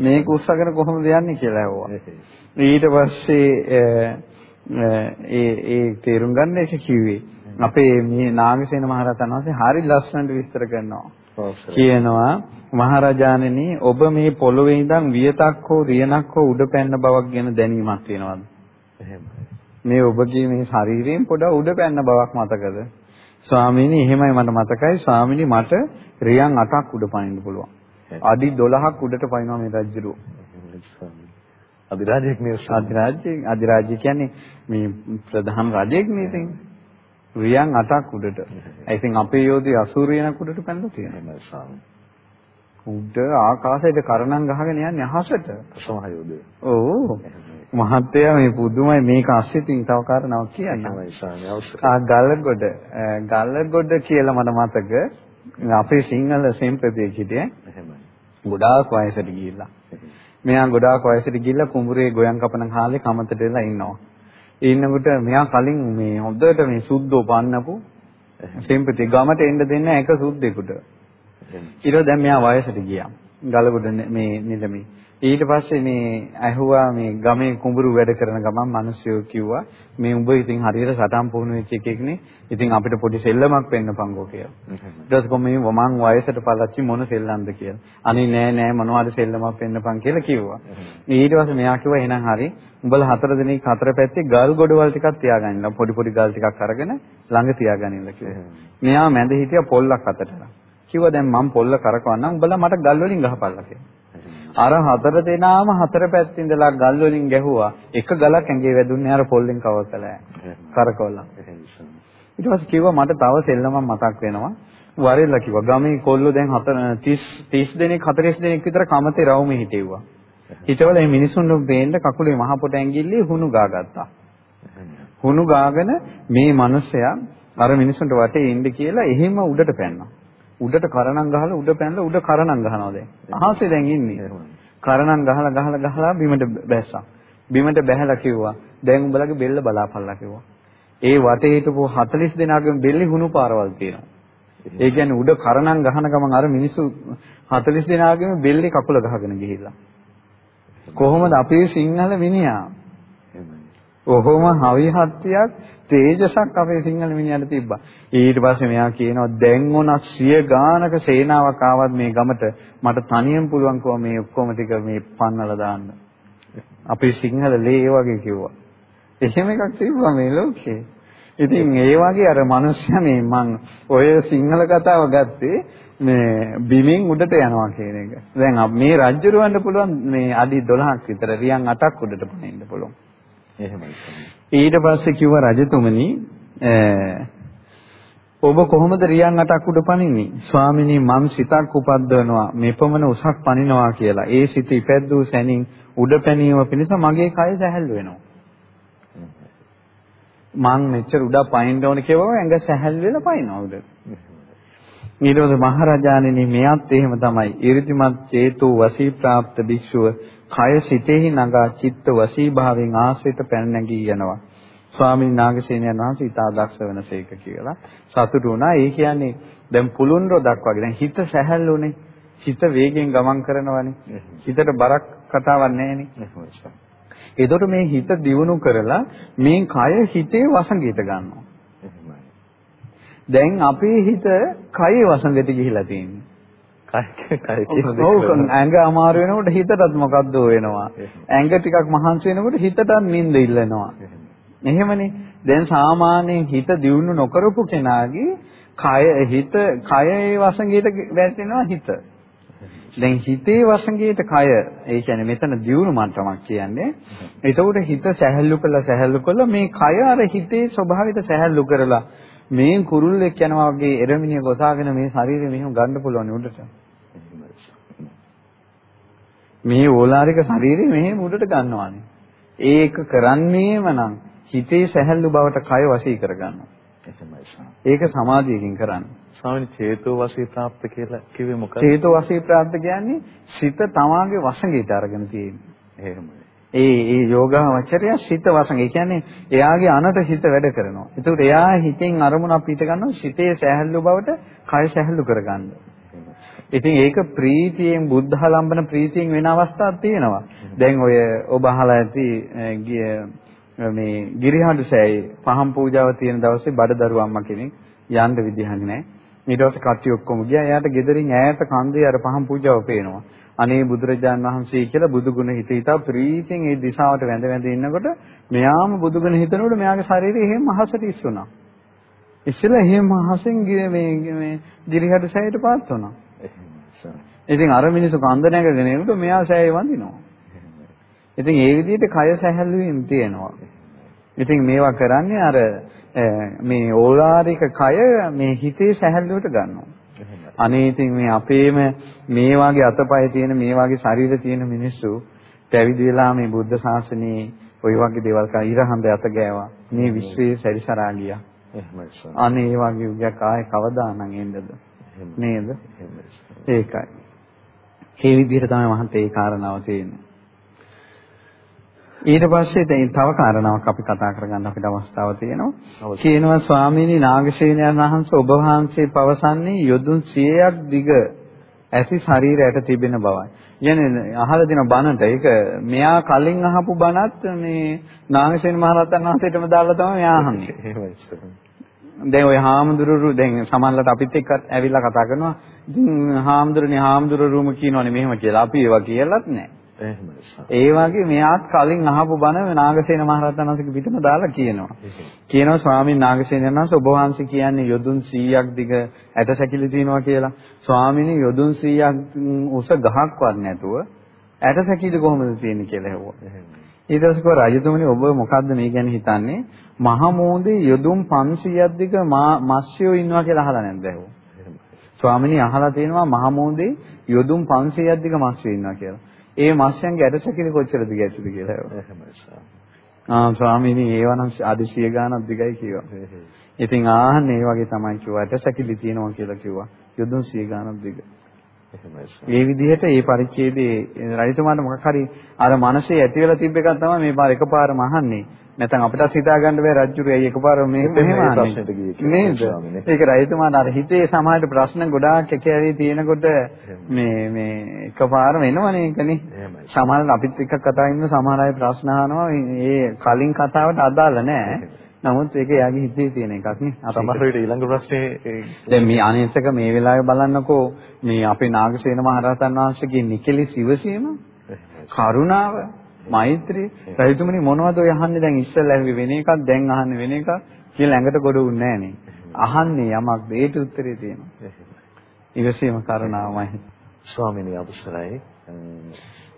මේක උස්සගෙන කොහොමද යන්නේ කියලා ඇහුවා. ඊට පස්සේ ඒ ඒ තේරුම් ගන්න එක කිව්වේ. අපේ මේ නාගසේන මහරහතන් වහන්සේ හරි ලස්සනට විස්තර කරනවා. කියනවා මහරජාණෙනි ඔබ මේ පොළොවේ ඉඳන් වියතක් හෝ රියනක් හෝ උඩ පැන්න බවක් ගැන දැනීමක් තියෙනවද? මේ ඔබගේ මේ ශරීරයෙන් පොඩ උඩ පැන්න බවක් මතකද? ස්වාමීනි එහෙමයි මට මතකයි ස්වාමීනි මට රියන් 8ක් උඩ පනින්න පුළුවන්. අඩි 12ක් උඩට පනිනවා මේ රජුරෝ. අධිරාජ්‍යයක් නේ අධිරාජ්‍ය අධිරාජ්‍ය කියන්නේ මේ ප්‍රධාන රජෙක් නේ ඉතින්. රියන් 8ක් උඩට. I think අපේ යෝධි 80 රියනක් උඩට පැනලා තියෙනවා. උඩ ආකාශයට කරණම් ගහගෙන යන්නේ අහසට. සමහ යෝධය. ඕ. මහත්තයා මේ පුදුමයි මේක අස්සිතින් තව කාරණාවක් කියන්නවා. ආ ගල්ගොඩ ගල්ගොඩ කියලා මට මතක අපේ සිංහල සෙම්පතියෙක් හිටියේ. එහෙමයි. ගොඩාක් වයසට ගිහිල්ලා. මෙයා ගොඩාක් වයසට ගිහිල්ලා කුඹුරේ ගොයන් කපන කාලේ කමතට වෙලා ඉන්නවා. ඉන්නකොට මෙයා කලින් මේ හොඳට මේ සුද්ධෝ පන්නපු සෙම්පති ගමට එන්න දෙන්නේ එක සුද්දෙකුට. ඊට දැන් මෙයා වයසට ගියා. ගලගොඩ මේ නිලමේ. ඊට පස්සේ මේ ඇහුවා මේ ගමේ කුඹුරු වැඩ කරන ගමන් මිනිස්සු කිව්වා මේ උඹ ඉතින් හරියට සටන් පුහුණු වෙච්ච එකෙක්නේ. ඉතින් අපිට පොඩි සෙල්ලමක් පෙන්නපන්කෝ කියලා. ඊට පස්සේ කොහොම මම වයසට පළච්චි මොන සෙල්ලම්ද කියලා. අනේ නෑ නෑ මොනවද සෙල්ලමක් පෙන්නපන් කියලා කිව්වා. ඊට පස්සේ මෙයා කිව්වා එහෙනම් හරි උඹලා හතර දිනක් හතර පැත්තේ ගල් ගොඩවල් ටිකක් තියාගන්න. පොඩි පොඩි ගල් ටිකක් අරගෙන ළඟ තියාගනින්න කිව්වා. මෙයා මැද හිටියා පොල්ලක් අතට. කිව්වා දැන් මම පොල්ල කරකවන්නම් උඹලා මට ගල් වලින් ගහපල්ලා කියලා. අර හතර දෙනාම හතර පැත්තේ ඉඳලා ගල් වලින් ගැහුවා. එක ගලක් ඇඟේ වැදුන්නේ අර පොල්ලෙන් කවර් කළා. කරකවලා. ඊට පස්සේ කිව්වා මට තව සෙල්ලමක් මතක් වෙනවා. වරෙල්ලා කිව්වා ගමේ කොල්ලෝ දැන් 30 30 දෙනෙක් 40 දෙනෙක් විතර කමතේ රවුමේ හිටෙව්වා. හිටවල මේ මිනිසුන්ට බේන්න කකුලේ මහ පොට ඇඟිල්ලේ හුණු ගාගත්තා. හුණු ගාගෙන මේ මිනිසයා අර මිනිසුන්ට වටේ ඉන්න කියලා එහෙම උඩට පැන්නා. උඩට කරණම් ගහලා උඩ පැනලා උඩ කරණම් ගහනවා දැන්. අහසේ දැන් ඉන්නේ. කරණම් ගහලා ගහලා ගහලා බිමට බැස්සා. බිමට බැහැලා කිව්වා දැන් උඹලගේ බෙල්ල බලාපල්ලා කිව්වා. ඒ වටේ හිටපු 40 දෙනාගේම බෙල්ලේ හුණු පාරවල් තියෙනවා. ඒ කියන්නේ උඩ කරණම් ගහන ගමන් අර මිනිස්සු 40 දෙනාගේම බෙල්ලේ කකුල ගහගෙන ගිහිල්ලා. කොහොමද අපේ සිංහල මිනිහා? ඔහොම හවිහත්තියක් තේජසක් අපේ සිංහල මිනිහට තිබ්බා. ඊට පස්සේ මෙයා කියනවා දැන් උනත් සිය ගානක සේනාවක් ආවත් මේ ගමට මට තනියෙන් පුළුවන් කව මේ ඔක්කොම ටික මේ පන්නලා දාන්න. අපේ සිංහල ලේ ඒ වගේ කිව්වා. එහෙම එකක් තිබ්බා මේ ලෝකේ. ඉතින් ඒ වගේ අර මිනිස්සයා මේ මං ඔය සිංහල කතාව ගත්තේ මේ බිමින් උඩට යනවා කියන එක. දැන් මේ රජ්ජුරවන්න පුළුවන් මේ අඩි 12ක් විතර රියන් 8ක් උඩට පනින්න පුළුවන්. එහෙමයි. ඊට පස්සේ කිව්ව රජතුමනි ඔබ කොහොමද රියන් 8ක් උඩ පනින්නේ? ස්වාමිනී මම සිතක් උපද්දවනවා මෙපමණ උසක් පනිනවා කියලා. ඒ සිත ඉපැද්දූ සැනින් උඩ පැනීම පිණිස මගේ කය සැහැල්ලු වෙනවා. මං මෙච්චර උඩ පනින්න ඕන කියවම ඇඟ සැහැල් වෙලා පනිනවා උඩ. නිරෝධ මහරජාණෙනි මෙයත් එහෙම තමයි. ඊරිතිමත් චේතු වසී ප්‍රාප්ත භික්ෂුව කය සිතෙහි නගා චිත්ත වසී භාවයෙන් ආශ්‍රිත පැන නැගී යනවා. ස්වාමීන් නාගසේනයන් වහන්සේ ඊට ආදක්ෂ වෙනසේක කියලා සතුටු වුණා. ඒ කියන්නේ දැන් පුළුන් රොඩක් වගේ. දැන් හිත සැහැල්ලුනේ. හිත වේගෙන් ගමන් කරනවනේ. හිතට බරක් කතාවක් නැහැනේ. ඒතකොට මේ හිත දියුණු කරලා මේ කය හිතේ වසඟයට ගන්නවා. දැන් අපේ හිත කයේ වසඟයට ගිහිලා තියෙන්නේ. කය කය ඇඟ අමාරු වෙනකොට හිතටත් මොකද්ද වෙනවා. ඇඟ ටිකක් මහන්සි වෙනකොට හිතටත් නිින්ද ඉල්ලනවා. එහෙමනේ. දැන් සාමාන්‍යයෙන් හිත දියුණු නොකරපු කෙනාගේ කය හිත කයේ වසඟයට වැටෙනවා හිත. දැන් හිතේ වසඟයට කය ඒ කියන්නේ මෙතන දියුණු මට්ටමක් කියන්නේ. එතකොට හිත සැහැල්ලු කළා සැහැල්ලු කළා මේ කය අර හිතේ ස්වභාවයට සැහැල්ලු කරලා මේ කුරුල්ලෙක් යනවා වගේ එරමිනිය ගොසාගෙන මේ ශරීරය මෙහෙම ගන්න පුළුවන් උඩට. මේ ඕලාරික ශරීරය මෙහෙම උඩට ගන්නවානේ. ඒක කරන්නේම නම් හිතේ සැහැල්ලු බවට කය වශී කරගන්නවා. ඒක සමාධියකින් කරන්නේ. ස්වාමීන් චේතෝ වශී ප්‍රාප්ත කියලා කිව්වේ මොකක්ද? චේතෝ වශී ප්‍රාප්ත කියන්නේ සිත තමාගේ වශඟයට අරගෙන තියෙන්නේ. එහෙමයි. ඒ ඒ යෝගාවචරය සිත වශයෙන්. ඒ කියන්නේ එයාගේ අනට හිත වැඩ කරනවා. ඒකට එයා හිතෙන් අරමුණක් පිට ගන්නවා සිතේ සැහැල්ලු බවට කය සැහැල්ලු කරගන්න. ඉතින් ඒක ප්‍රීතියෙන් බුද්ධහලම්බන ප්‍රීතියෙන් වෙන අවස්ථාවක් තියෙනවා. දැන් ඔය ඔබ අහලා ඇති මේ ගිරිහඬු සෑයේ පහම් පූජාව තියෙන දවසේ බඩදරු අම්මා කෙනෙක් යන්න විදිහක් නැහැ. ඊට පස්සේ කට්ටිය ඔක්කොම ගියා. එයාට ගෙදරින් ඈත කන්දේ අර පහම් පූජාව පේනවා. අනේ බුදුරජාන් වහන්සේ කියලා බුදුගුණ හිත හිතා ප්‍රීතියෙන් ඒ දිශාවට වැඳ වැඳ ඉන්නකොට මෙයාම බුදුගුණ හිතනකොට මෙයාගේ ශරීරය එහෙම අහසට ඉස්සුණා. ඉස්සෙල්ලා එහෙම අහසෙන් මේ මේ ගිරිහඩ සෑයට පාත් වුණා. ඉතින් අර මිනිස්සු කන්ද නැගගෙන එනකොට මෙයා සෑය වඳිනවා. ඉතින් ඒ විදිහට කය සැහැල්ලුවෙන් තියෙනවා. ඉතින් මේවා කරන්නේ අර මේ ඕලාරික කය මේ හිතේ සැහැල්ලුවට ගන්නවා. අනේ ඉතින් මේ අපේම මේ වාගේ අතපය තියෙන මේ වාගේ ශරීර තියෙන මිනිස්සු පැවිදි වෙලා මේ බුද්ධ ශාසනයේ ওই වගේ දේවල් කා ඉරහඳ අත ගෑවා. මේ විශ්වයේ සැරිසරා ගියා. එහෙමයි. අනේ ඒ වගේ උගයක් ආයේ කවදානම් එන්නද? නේද? ඒකයි. ඒ විදිහට තමයි මහන්ත ඒ කාරණාව තියෙන්නේ. ඊට පස්සේ දැන් තව කාරණාවක් අපි කතා කරගන්න අපිට අවස්ථාව තියෙනවා. කියනවා ස්වාමීනි නාගසේනයන් වහන්සේ ඔබ වහන්සේ පවසන්නේ යොදුන් 100ක් දිග ඇති ශරීරයට තිබෙන බවයි. කියන්නේ අහලා දෙන බණට ඒක මෙයා කලින් අහපු බණත් මේ නාගසේන මහරහතන් වහන්සේටම දාලා තමයි මෙයා අහන්නේ. දැන් ওই හාමුදුරුවෝ දැන් සමහරවිට අපිත් එක්ක ඇවිල්ලා කතා කරනවා. ඉතින් හාමුදුරනේ හාමුදුරුවෝම කියනවනේ මෙහෙම කියලා. අපි ඒවා කියලාත් නැහැ. එහෙමයි සාමි. ඒ වගේ මෙයාත් කලින් අහපු බණ නාගසේන මහරහතන් වහන්සේගේ පිටම දාලා කියනවා. කියනවා ස්වාමීන් නාගසේන වහන්සේ ඔබ වහන්සේ කියන්නේ යොදුන් 100ක් දිග ඇටසැකිලි තියෙනවා කියලා. ස්වාමීනි යොදුන් 100ක් උස ගහක්වත් නැතුව ඇටසැකිලි කොහොමද තියෙන්නේ කියලා හෙව්වා. ඊට පස්සේ කෝ රජතුමනි ඔබ මොකද්ද මේ ගැන හිතන්නේ? මහ මෝදේ යොදුන් 500ක් දිග මත්ස්‍යෝ ඉන්නවා කියලා අහලා නැද්ද හෙව්වා. ස්වාමිනී අහලා තියෙනවා මහ මෝදේ යොදුන් 500ක් දිග මත්ස්‍යෝ ඉන්නවා කියලා. ඒ මත්ස්‍යයන්ගේ ඇටසැකිලි කොච්චරද ගැටුද කියලා. එහෙමයි සාමි. ආ ස්වාමීනි ඒවනම් අදිසිය ගානක් දිගයි කිව්වා. ඉතින් ආහන්නේ ඒ වගේ තමයි කිව්වා. ඇටසැකිලි තියෙනවා කියලා කිව්වා. යොදුන් 100 ගානක් දිග. මේ විදිහට මේ පරිච්ඡේදයේ රජතුමාට මොකක් හරි අර මනසේ ඇති වෙලා තිබ්බ එකක් තමයි මේ පාර එකපාරම අහන්නේ. නැත්නම් අපිටත් හිතා ගන්න බෑ රජුරු ඇයි එකපාරම මේ මෙහෙම අහන්නේ. නේද? ඒක රජතුමාට අර හිතේ සමාජයට ප්‍රශ්න ගොඩාක් එකැරී තියෙනකොට මේ මේ එකපාරම එනවනේ ඒකනේ. සමහරවිට අපිත් එක්ක කතා කරන සමහර අය ප්‍රශ්න අහනවා ඒ කලින් කතාවට අදාළ නැහැ. නමුත් ඒක එයාගේ හිතේ තියෙන එකක් නේ. සමහර විට ඊළඟ ප්‍රශ්නේ දැන් මේ අනේසක මේ වෙලාවේ බලන්නකෝ මේ අපේ නාගසේන මහරහතන් වහන්සේගේ නිකලි සිවසීම කරුණාව මෛත්‍රී රජතුමනි මොනවද ඔය අහන්නේ දැන් ඉස්සෙල්ලා ඇහුවේ වෙන එකක් දැන් අහන්නේ වෙන එකක් කියලා ඇඟට ගොඩ වුන්නේ නැහනේ. අහන්නේ යමක් ඒට උත්තරේ තියෙනවා. ඉවසීම කරුණාවමයි. ස්වාමිනී අවසරයි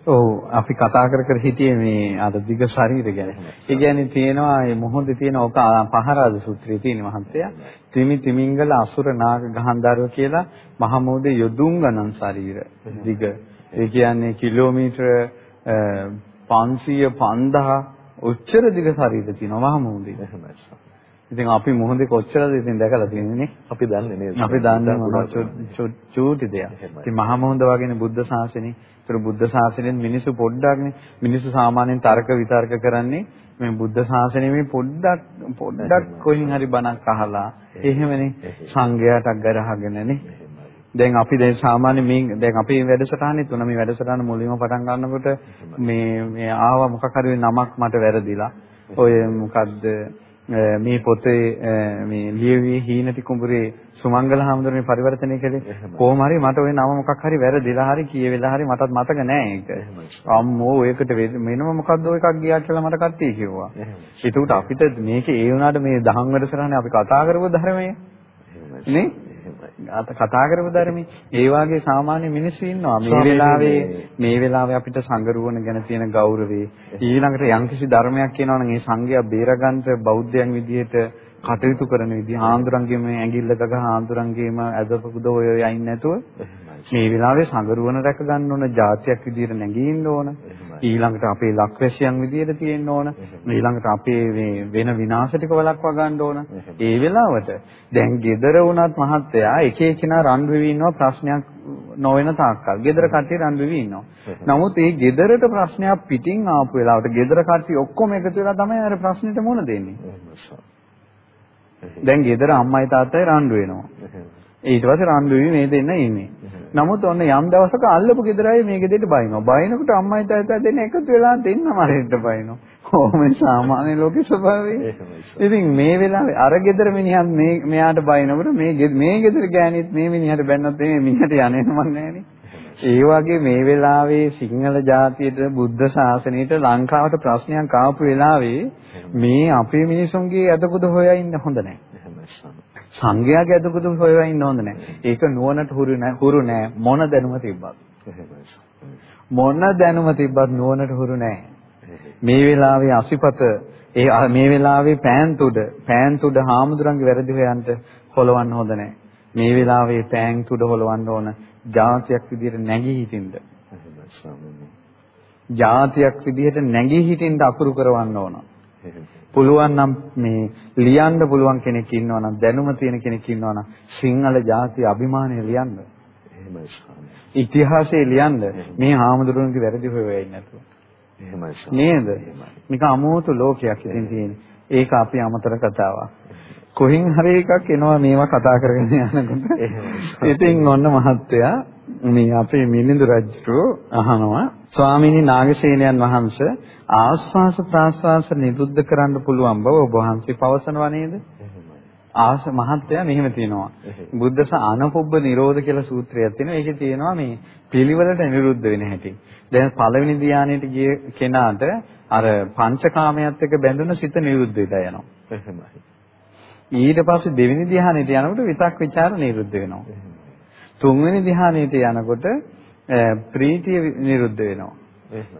ඔව් අපි කතා කර කර හිටියේ මේ අර දිග ශරීර ගැන. ඒ කියන්නේ තියෙනවා මේ මොහොතේ තියෙන ඔක පහරාද සූත්‍රයේ තියෙන මහත්තයා. ත්‍රිමි තිමිංගල අසුර නාග ගහන්දරව කියලා මහමෝදේ යොදුන් ගණන් ශරීර දිග. ඒ කියන්නේ කිලෝමීටර 500 5000 උච්චර දිග ශරීර තියෙනවා මහමෝදේ. ඉතින් අපි මොහොතේ කොච්චරද ඉතින් දැකලා තියෙන්නේ? අපි දන්නේ නේද? අපි දන්නේ මොනවා චූටි දෙයක්. ඉතින් මහා මොහොත වගේනේ බුද්ධ ශාසනේ. ඒතර බුද්ධ ශාසනයෙන් මිනිස්සු පොඩ්ඩක්නේ මිනිස්සු සාමාන්‍යයෙන් තර්ක විතර්ක කරන්නේ මේ බුද්ධ ශාසනය මේ පොඩ්ඩක් පොඩ්ඩක් කොහින් හරි බණක් අහලා එහෙමනේ සංඝයාට අගරහගෙනනේ දැන් අපි දැන් සාමාන්‍ය මේ දැන් අපි වැඩසටහනේ තුන මේ වැඩසටහන මුලින්ම පටන් ගන්නකොට මේ මේ ආවා මොකක් හරි නමක් මට වැරදිලා ඔය මොකද්ද මේ පොතේ මේ ලියවි හීනති කුඹුරේ සුමංගල හාමුදුරනේ පරිවර්තනය කළේ? කොහොම හරි මට ওই නම මොකක් හරි වැරදිලා හරි කියවෙලා හරි මටත් මතක නෑ ඒක. අම්මෝ ඔයකට වෙනම මොකද්ද ඔය එකක් ගියා කියලා මට කට්ටිය කිව්වා. ඒකට අපිට මේක ඒ වුණාට මේ දහම් වැඩසටහනේ අපි කතා කරපු ධර්මයේ. නේ කතා කරපු ධර්මයේ ඒ වාගේ සාමාන්‍ය මිනිස්සු ඉන්නවා. මේ වෙලාවේ මේ වෙලාවේ අපිට සංගරුවන ගැන තියෙන ගෞරවේ ඊළඟට යම්කිසි ධර්මයක් කියනවා නම් ඒ සංගය බේරගන්න බෞද්ධයන් විදිහට කටයුතු කරන විදිහ. ආන්දරංගෙම ඇඟිල්ල ගගහ ආන්දරංගෙම ඇදපුද ඔය යයින් නැතුව මේ වෙලාවේ සංගරුවන රැක ගන්න ඕන જાතියක් විදියට නැගී ඉන්න ඕන ඊළඟට අපේ ලක්වැසියන් විදියට තියෙන්න ඕන. ඊළඟට අපේ මේ වෙන විනාශ ටික වළක්වා ගන්න ඕන. ඒ වෙලාවට දැන් gedara වුණත් මහත්තයා එක එකිනා රන් වෙවි ඉන්නවා ප්‍රශ්නයක් නොවන තාක්කල්. gedara කට්ටිය රන් වෙවි ඉන්නවා නමුත් ඒ gedarට ප්‍රශ්නයක් පිටින් ආපු වෙලාවට gedara කට්ටිය ඔක්කොම එකතු වෙලා තමයි අර ප්‍රශ්නෙට මුහුණ දෙන්නේ දැන් ගෙදර අම්මයි තාත්තයි රණ්ඩු වෙනවා. ඊට පස්සේ රණ්ඩු වෙවි මේ දෙන්න ඉන්නේ. නමුත් ඔන්න යම් දවසක අල්ලපු ගෙදරයි මේ ගෙදරට බයිනවා. බයිනකොට අම්මයි තාත්තයි දෙන්න එකතු වෙලා දෙන්නම රෙද්ද බයිනවා. ඕම සාමාන්‍ය ලෝකේ ස්වභාවය. ඉතින් මේ වෙලාවේ අර ගෙදර මිනිහත් මේ මෙයාට බයිනකොට මේ මේ ගෙදර ගෑණිත් මේ මිනිහට බැන්නොත් මේ මිනිහට යන්නේ නෑනේ. ඒ වගේ මේ වෙලාවේ සිංහල ජාතියට බුද්ධ ශාසනයට ලංකාවට ප්‍රශ්නයක් ආපු වෙලාවේ මේ අපේ මිනිසුන්ගේ අදකුද හොයා ඉන්න හොඳ නැහැ. සංඝයාගේ අදකුද හොයා ඉන්න හොඳ නැහැ. ඒක නුවණට හුරු නැහැ. හුරු නැහැ. මොන දැනුම තිබ්බත්. මොන දැනුම තිබ්බත් නුවණට හුරු නැහැ. මේ වෙලාවේ අසිපත ඒ මේ වෙලාවේ පෑන් තුඩ පෑන් තුඩ හාමුදුරන්ගේ වැරදි හොයන්ට හොලවන්න හොඳ නැහැ. මේ වෙලාවේ පෑන් තුඩ හොලවන්න ඕන ජාතියක් විදියට නැගී හිටින්න. ජාතියක් විදියට නැගී හිටින්න අකුරු කරවන්න ඕන. පුළුවන් නම් මේ ලියන්න පුළුවන් කෙනෙක් ඉන්නවා නම් දැනුම තියෙන කෙනෙක් ඉන්නවා නම් සිංහල ජාතිය අභිමානය ලියන්න. එහෙමයි ස්වාමී. ඉතිහාසයේ ලියන්න මේ හාමුදුරුවන්ගේ වැරදි හොයවෙන්නේ නැතුව. එහෙමයි ස්වාමී. නේද? මේක අමෝතු ලෝකයක් ඉතින් තියෙන්නේ. ඒක අපි අමතර කතාවක්. කොහෙන් හරි එකක් එනවා මේවා කතා කරගෙන යනකොට. ඉතින් ඔන්න මහත්තයා මේ අපේ මිලිඳු රජු අහනවා ස්වාමීනි නාගසේනයන් වහන්සේ ආස්වාස ප්‍රාස්වාස නිරුද්ධ කරන්න පුළුවන් බව ඔබ වහන්සේ පවසනවා නේද? ආස මහත්ය මෙහෙම තියෙනවා. බුද්ධ අනපොබ්බ නිරෝධ කියලා සූත්‍රයක් තියෙනවා. ඒකේ තියෙනවා මේ පිළිවෙලට නිරුද්ධ වෙන හැටි. දැන් පළවෙනි ධානයේට ගිය කෙනාට අර පංචකාමයට එක්ක බැඳුන සිත නිරුද්ධ වෙලා යනවා. එහෙමයි. ඊට පස්සේ දෙවෙනි ධානයට යනකොට විතක් ਵਿਚාර නිරුද්ධ වෙනවා. තුන්වෙනි ධානයට යනකොට ප්‍රීතිය නිරුද්ධ වෙනවා.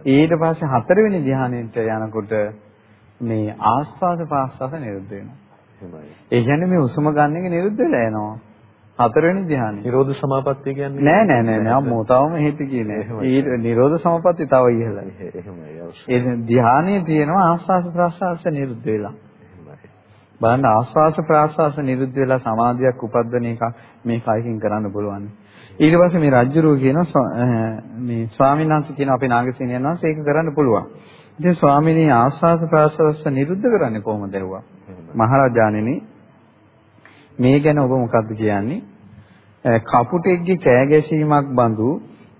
ඊට පස්සේ හතරවෙනි ධානයට යනකොට මේ ආස්වාද ප්‍රාස්වාද නිරුද්ධ වෙනවා. ඒ කියන්නේ මේ උසුම ගන්න එක නිරුද්ධ වෙලා යනවා. හතරවෙනි ධ්‍යානෙ. නිරෝධ සමාපත්තිය කියන්නේ නෑ නෑ නෑ නෑ අම්මෝ තවම හිත කියන්නේ. ඒ නිරෝධ සමාපත්තිය තව ඉහළයි. එහෙමයි. ඒ ධ්‍යානෙ තියෙනවා ආස්වාස ප්‍රාස්වාස නිරුද්ධ වෙලා. බලන්න ආස්වාස ප්‍රාස්වාස නිරුද්ධ වෙලා සමාධියක් උපද්දන එක මේ කයකින් කරන්න පුළුවන්. ඊට පස්සේ මේ රජ්ජුරුව කියනවා මේ ස්වාමීන් වහන්සේ කියන අපේ නාගසේනියන් වහන්සේ ඒක කරන්න පුළුවන්. ඉතින් ස්වාමීනි ආස්වාස ප්‍රාස්වාස නිරුද්ධ කරන්නේ කොහොමද ඇහුවා. මහරජාණෙනි මේ ගැන ඔබ මොකද්ද කියන්නේ? කපුටෙක්ගේ කෑ ගැසීමක් බඳු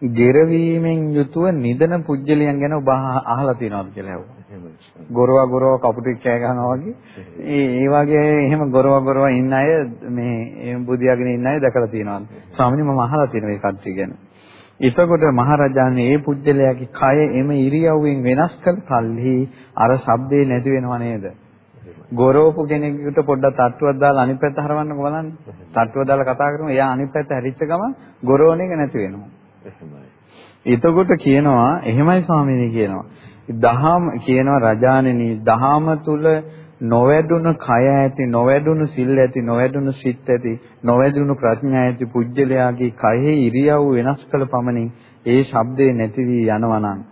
ගෙරවීමෙන් යුතුව නිදන පුජ්‍යලියන් ගැන ඔබ අහලා තියෙනවද කියලා ඇහුවා. ගොරව ගොරව කපුටෙක් කෑ ගන්නවා වගේ. ඒ ඒ වගේ එහෙම ගොරව ගොරව ඉන්න අය මේ බුදියාගෙන ඉන්න අය දැකලා තියෙනවද? ස්වාමීනි මම අහලා තියෙනවා ඒ කට්ටිය ගැන. එතකොට මහරජාණන් ඒ පුජ්‍යලයාගේ කය එම ඉරියව්වෙන් වෙනස් කළ කල්හි අර ශබ්දේ නැති වෙනව නේද? ගොරෝපු කෙනෙකුට පොඩ්ඩක් තට්ටුවක් දාලා අනිත් පැත්ත හරවන්නකො බලන්න. තට්ටුව දාලා කතා කරමු. එයා අනිත් පැත්ත හැරිච්ච ගමන් ගොරෝන එක නැති වෙනවා. එතකොට කියනවා එහෙමයි ස්වාමීනි කියනවා. දහම කියනවා රජාණෙනි දහම තුල නොවැඩුණු කය ඇති නොවැඩුණු සිල් ඇති නොවැඩුණු සිත් ඇති නොවැඩුණු ප්‍රඥා ඇති පුජ්‍යලයාගේ කයෙහි ඉරියව් වෙනස් කළ පමණින් ඒ ශබ්දේ නැති වී යනවා නම්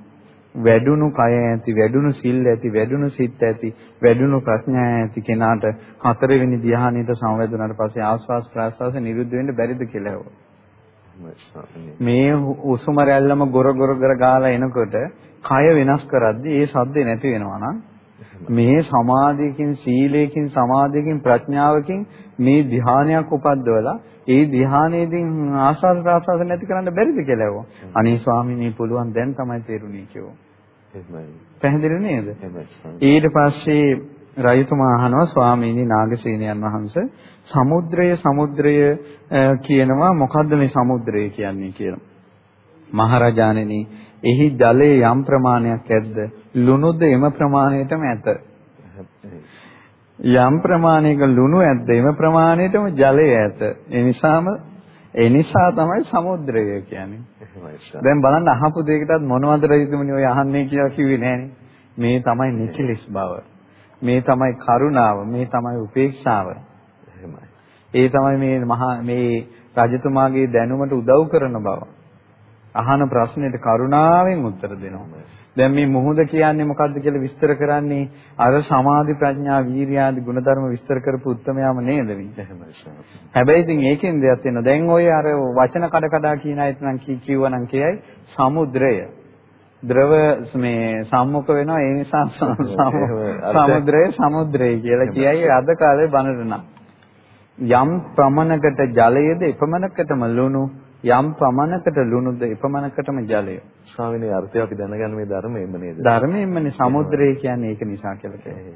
වැඩුණු කය ඇති වැඩුණු සිල් ඇති වැඩුණු සිත් ඇති වැඩුණු ප්‍රඥා ඇති කෙනාට හතරවෙනි ධ්‍යානෙට සමවැදුනාට පස්සේ ආස්වාස් ප්‍රාස්වාස නිරුද්ධ වෙන්න බැරිද කියලා මේ උසුම රැල්ලම ගොර ගොර ගර ගාලා එනකොට කය වෙනස් කරද්දී ඒ ශබ්දේ නැති වෙනවා නම් මේ සමාධියකින් සීලයකින් සමාධියකින් ප්‍රඥාවකින් මේ ධ්‍යානයක් උපද්දවලා ඒ ධ්‍යානයේදී ආස්වාද ප්‍රාසාද නැති කරන්න බැරිද කියලා ඇහුවා. අනේ ස්වාමීනි පුළුවන් දැන් තමයි තේරුණේ කිව්වා. පැහැදිලි නේද? ඊට පස්සේ රජතුමා අහනවා ස්වාමීනි නාගසේනයන් වහන්සේ සමුද්‍රය සමුද්‍රය කියනවා මොකද්ද මේ සමුද්‍රය කියන්නේ කියලා. මහරජාණෙනි එහි ජලයේ යම් ප්‍රමාණයක් ඇද්ද? ලුණුද එම ප්‍රමාණයටම ඇත. යම් ප්‍රමාණයක ලුණු ඇද්ද එම ප්‍රමාණයටම ජලය ඇත. ඒ නිසාම ඒ නිසා තමයි සමුද්‍රය කියන්නේ. දැන් බලන්න අහපු දෙයකටත් මොනවද රජතුමනි ඔය අහන්නේ කියලා කිව්වේ නෑනේ මේ තමයි නිචලිස් බව. මේ තමයි කරුණාව මේ තමයි උපේක්ෂාව ඒ තමයි මේ මහා මේ රජතුමාගේ දැනුමට උදව් කරන බව අහන ප්‍රශ්නෙට කරුණාවෙන් උත්තර දෙනවා. දැන් මේ මුහුද කියන්නේ මොකද්ද කියලා විස්තර කරන්නේ අර සමාධි ප්‍රඥා වීර්ය ආදී ගුණධර්ම විස්තර කරපු උත්තරමයාම නේද හැබැයි ඉතින් ඒකෙන් දෙයක් තියෙනවා. දැන් ඔය අර වචන කඩ කඩා කියන අයත් නම් කිව්වනම් කියයි සමුද්‍රය. ද්‍රව මේ සම්මුඛ වෙනවා ඒ නිසා සමුද්‍රය සමුද්‍රය කියලා කියයි අද කාලේ බනට නම්. යම් ප්‍රමණකට ජලයේද එපමණකටම ලුණු යම් ප්‍රමාණයකට ලුණුද එපමණකටම ජලය. ස්වාමිනේ අර්ථය අපි දැනගන්න මේ ධර්මයෙන්ම නේද? ධර්මයෙන්මනේ සමුද්‍රය කියන්නේ ඒක නිසා කියලා කියන්නේ.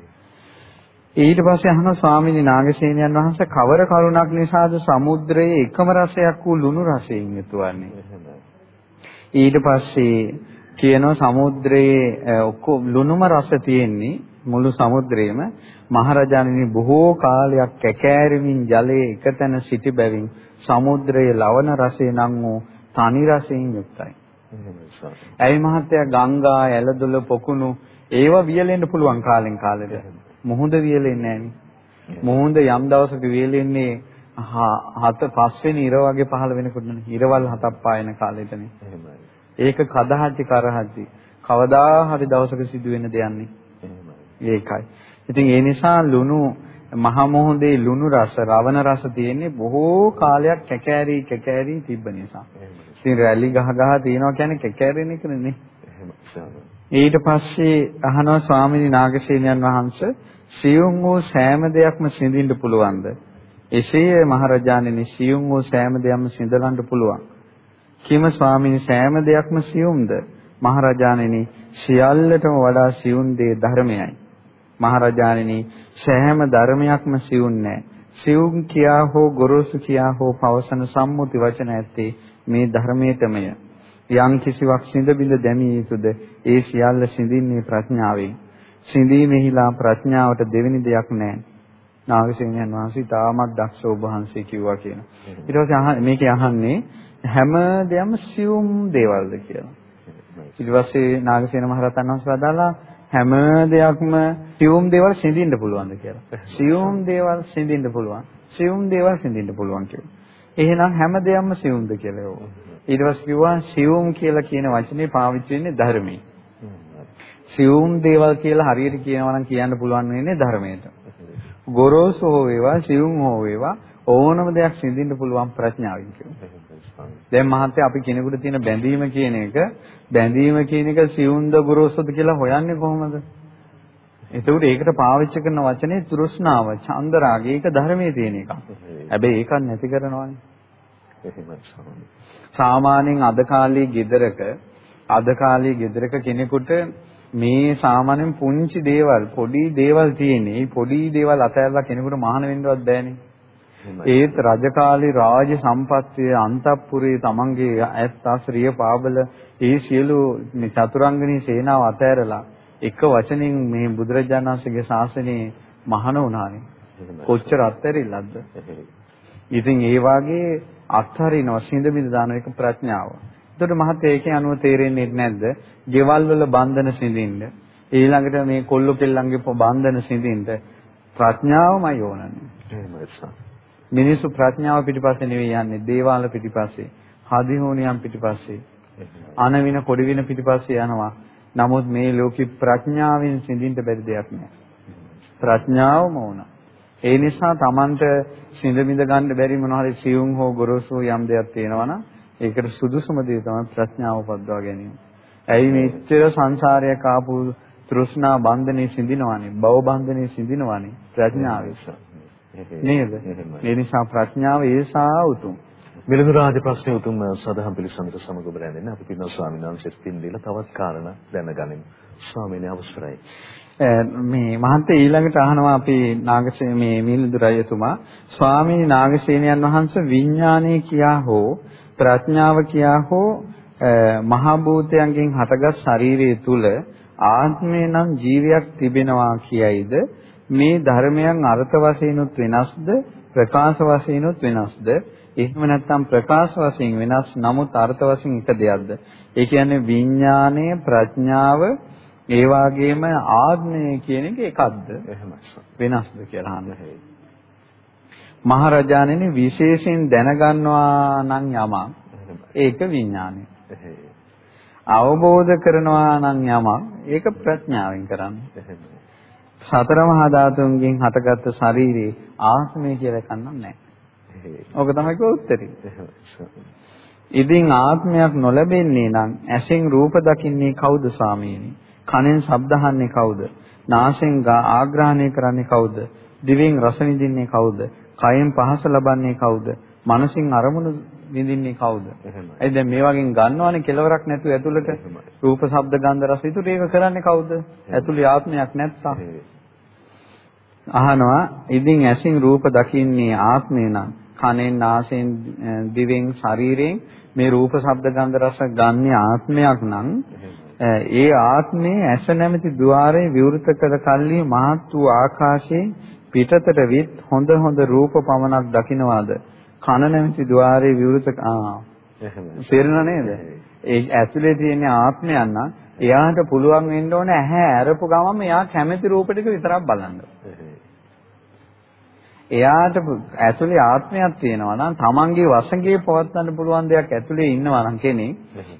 ඊට පස්සේ අහන ස්වාමීනි නාගසේනයන් වහන්සේ කවර කරුණක් නිසාද සමුද්‍රයේ එකම රසයක් වූ ලුණු රසයෙන් යුතුවන්නේ? ඊට පස්සේ කියනවා සමුද්‍රයේ ඔක්කොම ලුණුම රස තියෙන්නේ මුළු සමුද්‍රයේම මහරජාණනි බොහෝ කාලයක් කැකෑරෙමින් ජලයේ එකතැන සිටි බැවින් සමුද්‍රයේ ලවණ රසය නම් වූ තනි රසයෙන් යුක්තයි. ඇයි මහත්තයා ගංගා ඇලදොල පොකුණු ඒවා වියලෙන්න පුළුවන් කාලෙන් කාලෙට. මුහුද වියලෙන්නේ නැහැ මුහුද යම් දවසක වියලෙන්නේ හත පස්වෙනි ඉර වගේ පහළ වෙනකොට නේ. ඉරවල් හතක් පායන කාලෙටනේ. ඒක කදහච්චි කරහච්චි. කවදා හරි දවසක සිදුවෙන දෙයක් නේ. ඒකයි. ඉතින් ඒ නිසා ලුණු මහ මොහොතේ ලුණු රස, රවණ රස තියෙන්නේ බොහෝ කාලයක් කැකෑරි කැකෑරි තිබ්බ නිසා. ඉතින් රැලි ගහ ගහ තියනවා කියන්නේ කැකෑරෙන එක නෙමෙයි. ඊට පස්සේ අහනවා ස්වාමීනි නාගසේනයන් වහන්සේ සියුම් වූ සෑම දෙයක්ම සිඳින්න පුළුවන්ද? එසේ මහරජාණෙනි සියුම් වූ සෑම දෙයක්ම සිඳලන්න පුළුවන්. කිම ස්වාමීනි සෑම දෙයක්ම සියුම්ද? මහරජාණෙනි සියල්ලටම වඩා සියුම් දේ ධර්මයයි. මහරජාණෙනි සෑම ධර්මයක්ම සිවුන් නැහැ. සිවුම් කියා හෝ ගොරෝසු කියා හෝ පවසන සම්මුති වචන ඇත්තේ මේ ධර්මයටමය. යම් කිසිවක් සිඳ බිඳ දැමිය යුතුද ඒ සියල්ල සිඳින්නේ ප්‍රඥාවෙන්. සිඳීමෙහිලා ප්‍රඥාවට දෙවෙනි දෙයක් නැහැ. නාගසේනයන් වහන්සේ තාමත් දක්ෂ ඔබ වහන්සේ කිව්වා කියන. ඊට පස්සේ මේකේ අහන්නේ හැම දෙයක්ම සියුම් දේවල්ද කියලා. ඊට පස්සේ නාගසේන මහරහතන් වහන්සේ වදාලා හැම දෙයක්ම සියුම් දේවල් සිඳින්න පුළුවන්ද කියලා. සියුම් දේවල් සිඳින්න පුළුවන්. සියුම් දේවල් සිඳින්න පුළුවන් කියලා. එහෙනම් හැම දෙයක්ම සියුම්ද කියලා ඒවා. ඊට පස්සේ කිව්වා සියුම් කියලා කියන වචනේ පාවිච්චි වෙන්නේ ධර්මයේ. සියුම් දේවල් කියලා හරියට කියනවා නම් කියන්න පුළුවන් වෙන්නේ ධර්මයට. ගොරෝසු හෝ වේවා සියුම් හෝ වේවා ඕනම දෙයක් සිඳින්න පුළුවන් ප්‍රඥාවෙන් කියනවා. දැන් මහත්තයා අපි කෙනෙකුට තියෙන බැඳීම කියන එක බැඳීම කියන එක සියුම්ද ගොරෝසුද කියලා හොයන්නේ කොහොමද? එතකොට ඒකට පාවිච්චි කරන වචනේ තෘෂ්ණාව, චන්දරාගය, ඒක ධර්මයේ තියෙන එකක්. හැබැයි ඒකත් නැති කරනවානේ. සාමාන්‍යයෙන් අද කාලේ ගෙදරක අද කාලේ ගෙදරක කෙනෙකුට මේ සාමාන්‍යයෙන් පුංචි දේවල් පොඩි දේවල් තියෙන්නේ. පොඩි දේවල් අතහැරලා කෙනෙකුට මහාන වෙන්නවත් බෑනේ. ඒත් රජ කාලේ රාජ සම්පත්තිය අන්තපුරේ තමන්ගේ ඇත්තාශ්‍රිය පාබල ඒ සියලු මේ චතුරංගනී සේනාව අතහැරලා එක වචනෙන් මේ බුදුරජාණන් වහන්සේගේ ශාසනයේ මහාන වුණානේ. කොච්චර අත්හැරිල්ලක්ද? ඉතින් ඒ වාගේ අත්හරිනවා සිඳ බිඳ දාන එක ප්‍රඥාව. එතකොට මහත්තයා ඒකේ අනුව තේරෙන්නේ නැද්ද? ගෙවල් වල බන්ධන සිඳින්න ඊළඟට මේ කොල්ල කෙල්ලන්ගේ බන්ධන සිඳින්න ප්‍රඥාවමයි ඕනන්නේ. මිනිස්සු ප්‍රඥාව පිටිපස්සේ නෙවෙයි යන්නේ දේවාල පිටිපස්සේ, හදිහෝනියම් පිටිපස්සේ, අනවින කොඩිවින පිටිපස්සේ යනවා. නමුත් මේ ලෝකෙ ප්‍රඥාවෙන් සිඳින්න බැරි දෙයක් නෑ. ප්‍රඥාවම ඕන. ඒ නිසා Tamanට සිඳ බිඳ ගන්න බැරි මොනවා හරි සියුම් හෝ ගොරෝසු යම් දෙයක් තියෙනවා නම් ඒකට සුදුසුම දේ තමයි ප්‍රඥාව පද්දවා ගැනීම. ඇයි මෙච්චර සංසාරයක් ආපු තෘෂ්ණා බන්ධනේ සිඳිනවනේ, භව බන්ධනේ සිඳිනවනේ ප්‍රඥාවෙන්. නේද? ඒ නිසා ප්‍රඥාව ඒසා උතුම්. මිලිඳු රාජ ප්‍රශ්නේ උතුම් සදහම් පිළිසඳර සමග ඔබ රැඳෙන්න අපි පින්වත් ස්වාමීන් වහන්සේට පින් දීලා තවත් කාරණා දැනගනිමු. ස්වාමීන් අවසරයි. මේ මහත්තයා ඊළඟට අහනවා අපි නාගසේ මේ මිලිඳු රජතුමා ස්වාමීන් නාගසේනයන් වහන්සේ විඥානයේ කියා හෝ ප්‍රඥාව කියා හෝ මහ භූතයන්ගෙන් හටගත් ශරීරය තුල ආත්මය නම් ජීවයක් තිබෙනවා කියයිද මේ ධර්මයන් අර්ථ වශයෙන්ුත් වෙනස්ද ප්‍රකාශ වශයෙන්ුත් වෙනස්ද? එහෙම නැත්නම් ප්‍රකාශ වශයෙන් වෙනස් නමුත් අර්ථ වශයෙන් එක දෙයක්ද? ඒ කියන්නේ විඥානය ප්‍රඥාව ඒ වගේම ආත්මය කියන එක එකක්ද? එහෙමයි. වෙනස්ද කියලා අහන්නේ මහරජාණෙනි විශේෂයෙන් දැනගන්නවා නම් යමක්. ඒක විඥානය. අවබෝධ කරනවා නම් යමක්. ඒක ප්‍රඥාවෙන් කරන්නේ. සතර මහා ධාතුන්ගෙන් හටගත්ත ශරීරේ ආත්මය කියලා කන්නක් නැහැ. ඕක තමයි කෝ උත්තරේ. ඉතින් ආත්මයක් නොලැබෙන්නේ නම් ඇසෙන් රූප දකින්නේ කවුද ස්වාමීනි? කනෙන් ශබ්ද අහන්නේ කවුද? නාසෙන් ආග්‍රහණය කරන්නේ කවුද? දිවෙන් රස විඳින්නේ කවුද? කයෙන් පහස ලබන්නේ කවුද? මනසින් අරමුණු විඳින්නේ කවුද? එහෙමයි. දැන් මේ වගේ ගන්නවනේ කෙලවරක් නැතුව ඇතුළට රූප, ශබ්ද, ගන්ධ, රස ඉතුරු ඒක කරන්නේ කවුද? ඇතුළේ ආත්මයක් නැත්තම්. අහනවා ඉතින් ඇසින් රූප දකින්නේ ආත්මේ නම් කනෙන් නාසයෙන් දිවෙන් ශරීරයෙන් මේ රූප ශබ්ද ගන්ධ රස ගන්නේ ආත්මයක් නම් ඒ ආත්මේ ඇස නැමැති ద్వාරයේ විවෘත කළ කල්ලි මහත් වූ ආකාශයේ පිටතට විත් හොඳ හොඳ රූප පමණක් දකින්නවාද කන නැමැති ద్వාරයේ විවෘත ආ. එහෙම නේද? ඒ ඇතුලේ තියෙන ආත්මයන් නම් එයාට පුළුවන් වෙන්න ඕනේ ඇහැ අරපු ගමන් එයා කැමති රූප ටික විතරක් බලන්න. එයාට ඇතුලේ ආත්මයක් තියෙනවා නම් තමන්ගේ වසඟේ පවත්වන්න පුළුවන් දෙයක් ඇතුලේ ඉන්නවා නම් කෙනෙක්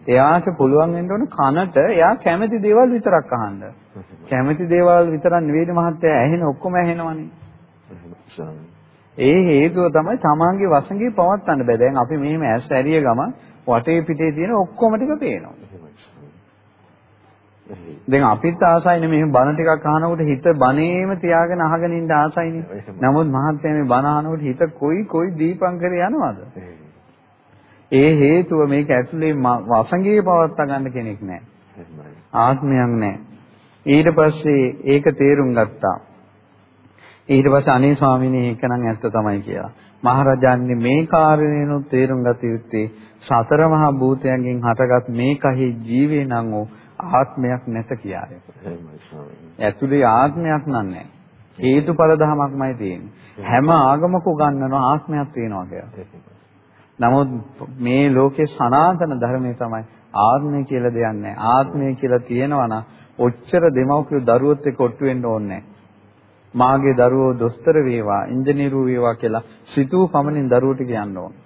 එයාට පුළුවන් වෙන්න ඕන කනට එයා කැමති දේවල් විතරක් අහන්න. කැමති දේවල් විතරක් නෙවෙයි මහත්තයා? ඇහෙන ඔක්කොම ඇහෙනවනේ. ඒ හේතුව තමයි තමාගේ වසඟේ පවත්වන්න බෑ. දැන් අපි මෙහෙම ඇස් ඇරිය ගම වටේ පිටේ තියෙන ඔක්කොම ටික පේනවා. දැන් අපිත් ආසයිනේ මෙහෙම බන ටිකක් අහනකොට හිත බනේම තියාගෙන අහගෙන ඉන්න ආසයිනේ. නමුත් මහත්මයා මේ බන අහනකොට හිත කොයි කොයි දීපංකරේ යනවද? ඒ හේතුව මේක ඇතුලේ වසඟේ පවත්වා ගන්න කෙනෙක් නැහැ. ආත්මයක් නැහැ. ඊට පස්සේ ඒක තේරුම් ගත්තා. ඊට පස්සේ අනේ ස්වාමීනි ඒක නම් ඇත්ත තමයි කියලා. මහරජාණන් මේ කාරණේනොත් තේරුම් ගත යුත්තේ සතර මහා භූතයන්ගෙන් හටගත් මේ කහි ජීවේ නම් වූ ආත්මයක් නැත කියාය. ඇතුලේ ආත්මයක් නන්නේ. හේතුඵල ධමයක්මයි තියෙන්නේ. හැම ආගමක උගන්වන ආත්මයක් තියෙනවා කියලා. නමුත් මේ ලෝකේ සනාතන ධර්මයේ තමයි ආත්මය කියලා දෙයක් නැහැ. ආත්මය කියලා තියෙනවා නම් ඔච්චර දෙමව්පියෝ දරුවොත් එක්ක ඔට්ටු වෙන්න ඕනේ මාගේ දරුවෝ දොස්තර වේවා, ඉංජිනේරු වේවා කියලා සිතූ පමණින් දරුවෝට කියන්න ඕනේ.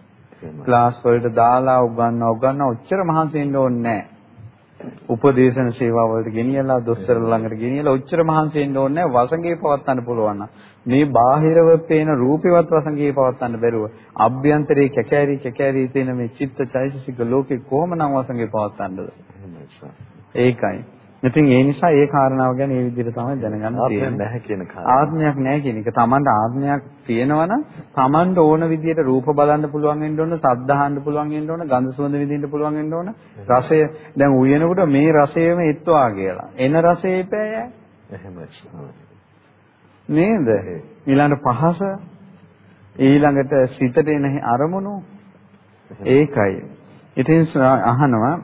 ක්ලාස් වලට දාලා උගන්වන්න උගන්වන්න ඔච්චර මහන්සි වෙන්න ඕනේ නැහැ. උපදේශන සේවා වලට ගෙනියලා දොස්තර ළඟට ගෙනියලා ඔච්චර මහන්සි වෙන්න ඕනේ නැහැ. වසඟේ පවත්වන්න පුළුවන් මේ බාහිරව පේන රූපේවත් වසඟේ පවත්වන්න බැරුව අභ්‍යන්තරයේ කැකෑරි කැකෑරි තියෙන මේ චිත්ත චෛතසික ලෝකේ කොහොමනම් වසඟේ පවත්වන්නද? ඒකයි. ඉතින් ඒ නිසා ඒ කාරණාව ගැන ඒ විදිහට තමයි දැනගන්න තියෙන්නේ. නැහැ කියන කාරණා. ආත්මයක් නැහැ කියන එක. Tamanට ආත්මයක් තියෙනවනම් Tamanට ඕන විදිහට රූප බලන්න පුළුවන් වෙන්න ඕන, ශබ්ද අහන්න පුළුවන් වෙන්න ඕන, ගඳ සුවඳ විඳින්න පුළුවන් වෙන්න ඕන. රසය දැන් උයනකොට මේ රසයම එත්වා කියලා. එන රසය එපෑය. එහෙමයි. නේද? ඊළඟට පහස ඊළඟට සිතට එන අරමුණු ඒකයි. ඉතින් අහනවා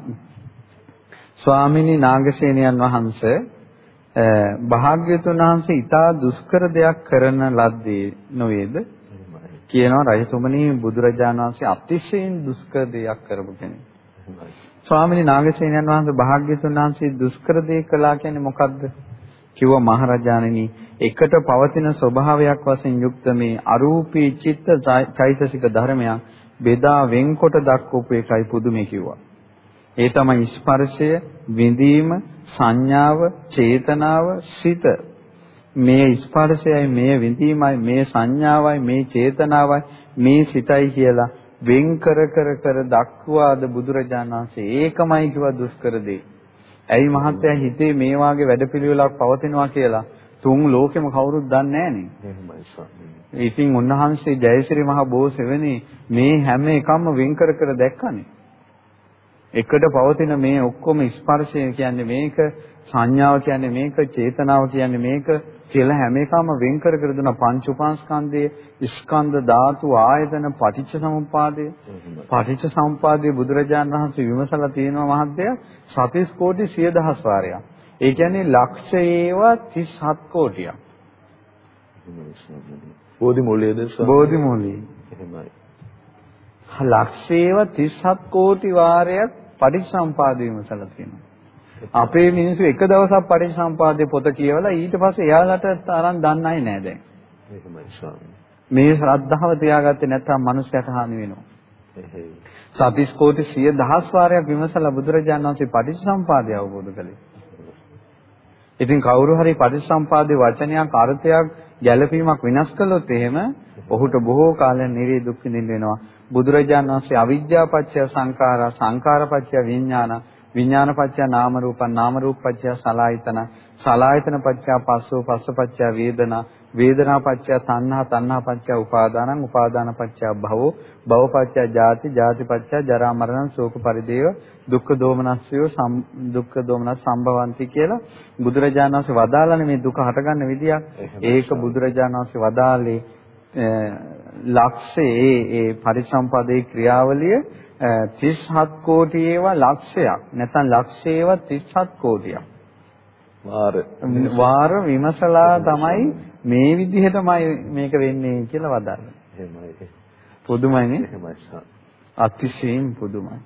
ස්වාමිනී නාගසේනයන් වහන්සේ භාග්‍යතුන් වහන්සේ ඊටා දුෂ්කර දෙයක් කරන ලද්දේ නොවේද කියනවා රජතුමනි බුදුරජාණන් වහන්සේ අතිශයින් දුෂ්කර දෙයක් කරපු කෙනෙක්. ස්වාමිනී නාගසේනයන් වහන්සේ භාග්‍යතුන් වහන්සේ දුෂ්කර දෙයක් කළා කියන්නේ මොකද්ද? කිව්වා මහරජාණෙනි එකට පවතින ස්වභාවයක් වශයෙන් යුක්ත මේ අරූපී චිත්ත චෛතසික ධර්මයන් බෙදා වෙන්කොට දක්වපු එකයි පුදුමේ කිව්වා. ඒ තමයි ස්පර්ශය, විඳීම, සංඥාව, චේතනාව, සිත. මේ ස්පර්ශයයි, මේ විඳීමයි, මේ සංඥාවයි, මේ චේතනාවයි, මේ සිතයි කියලා වෙන් කර කර කර දක්වාද බුදුරජාණන් වහන්සේ ඒකමයි කිව්වා දුෂ්කර දේ. ඇයි මහත්තයා හිතේ මේ වාගේ වැඩපිළිවෙලක් පවතිනවා කියලා තුන් ලෝකෙම කවුරුත් දන්නේ නැහනේ. ඉතින් උන්වහන්සේ ජයශ්‍රී මහ බෝසෙවෙනි මේ හැම එකම වෙන් කර කර දැක්කනේ. එකට පවතින මේ ඔක්කොම ස්පර්ශය කියන්නේ මේක සංඥාව කියන්නේ මේක චේතනාව කියන්නේ මේක කියලා හැම එකම වෙන් කර කර දුන පංච උපාස්කන්ධයේ ස්කන්ධ ධාතු ආයතන පටිච්ච සමුප්පාදය පටිච්ච සමුප්පාදයේ බුදුරජාණන් වහන්සේ විමසලා තියෙනවා මහත්තයා සතිස් කෝටි 10000 වාරයක්. ඒ කියන්නේ ලක්ෂයේව 37 කෝටියක්. බෝධි මූලයේද බෝධි මූලයේ. එහෙමයි. ලක්ෂයේව 37 කෝටි වාරයක් පටිච්චසම්පාදේ විමසලා තියෙනවා. අපේ මිනිස්සු එක දවසක් පටිච්චසම්පාදේ පොත කියවලා ඊට පස්සේ එයාලට තරම් දන්නයි නෑ දැන්. මේ ශ්‍රද්ධාව තියාගත්තේ නැත්නම් මනුස්සයට හානි වෙනවා. සතිස් කෝටි 100 දහස් වාරයක් විමසලා බුදුරජාණන් වහන්සේ පටිච්චසම්පාදය අවබෝධ කළේ. ඉතින් කවුරු හරි පටිච්චසම්පාදේ වචනයක් අර්ථයක් ගැළපීමක් විනාශ කළොත් එහෙම ඔහුට බොහෝ කාලයක් නිරේ දුක් විඳින්න වෙනවා. බුදුරජාණන් වහන්සේ අවිද්‍යාව පත්‍ය සංඛාරා සංඛාර පත්‍ය විඥාන විඥාන පත්‍ය නාම රූපං නාම රූප පත්‍ය සලායතන සලායතන පත්‍ය පස්සෝ පස්ස පත්‍ය වේදනා වේදනා පත්‍ය තණ්හා තණ්හා පත්‍ය උපාදානං උපාදාන පත්‍ය භවෝ භව පත්‍ය ජාති ජාති පත්‍ය ජරා මරණ ශෝක පරිදේව දුක්ඛ දෝමනස්සය දුක්ඛ දෝමනස් සම්භවಂತಿ කියලා බුදුරජාණන් වහන්සේ වදාළනේ මේ දුක හටගන්න විදියක් ඒක බුදුරජාණන් වහන්සේ වදාළේ ලක්ෂයේ ඒ පරිසම්පදේ ක්‍රියාවලිය 37 කෝටි ඒවා ලක්ෂයක් නැත්නම් ලක්ෂයේව 37 කෝටියක් වාර වාර විමසලා තමයි මේ විදිහටමයි මේක වෙන්නේ කියලා වදාළා. එහෙමයි. පුදුමයිනේ. එහෙමයි. අතිශයින් පුදුමයි.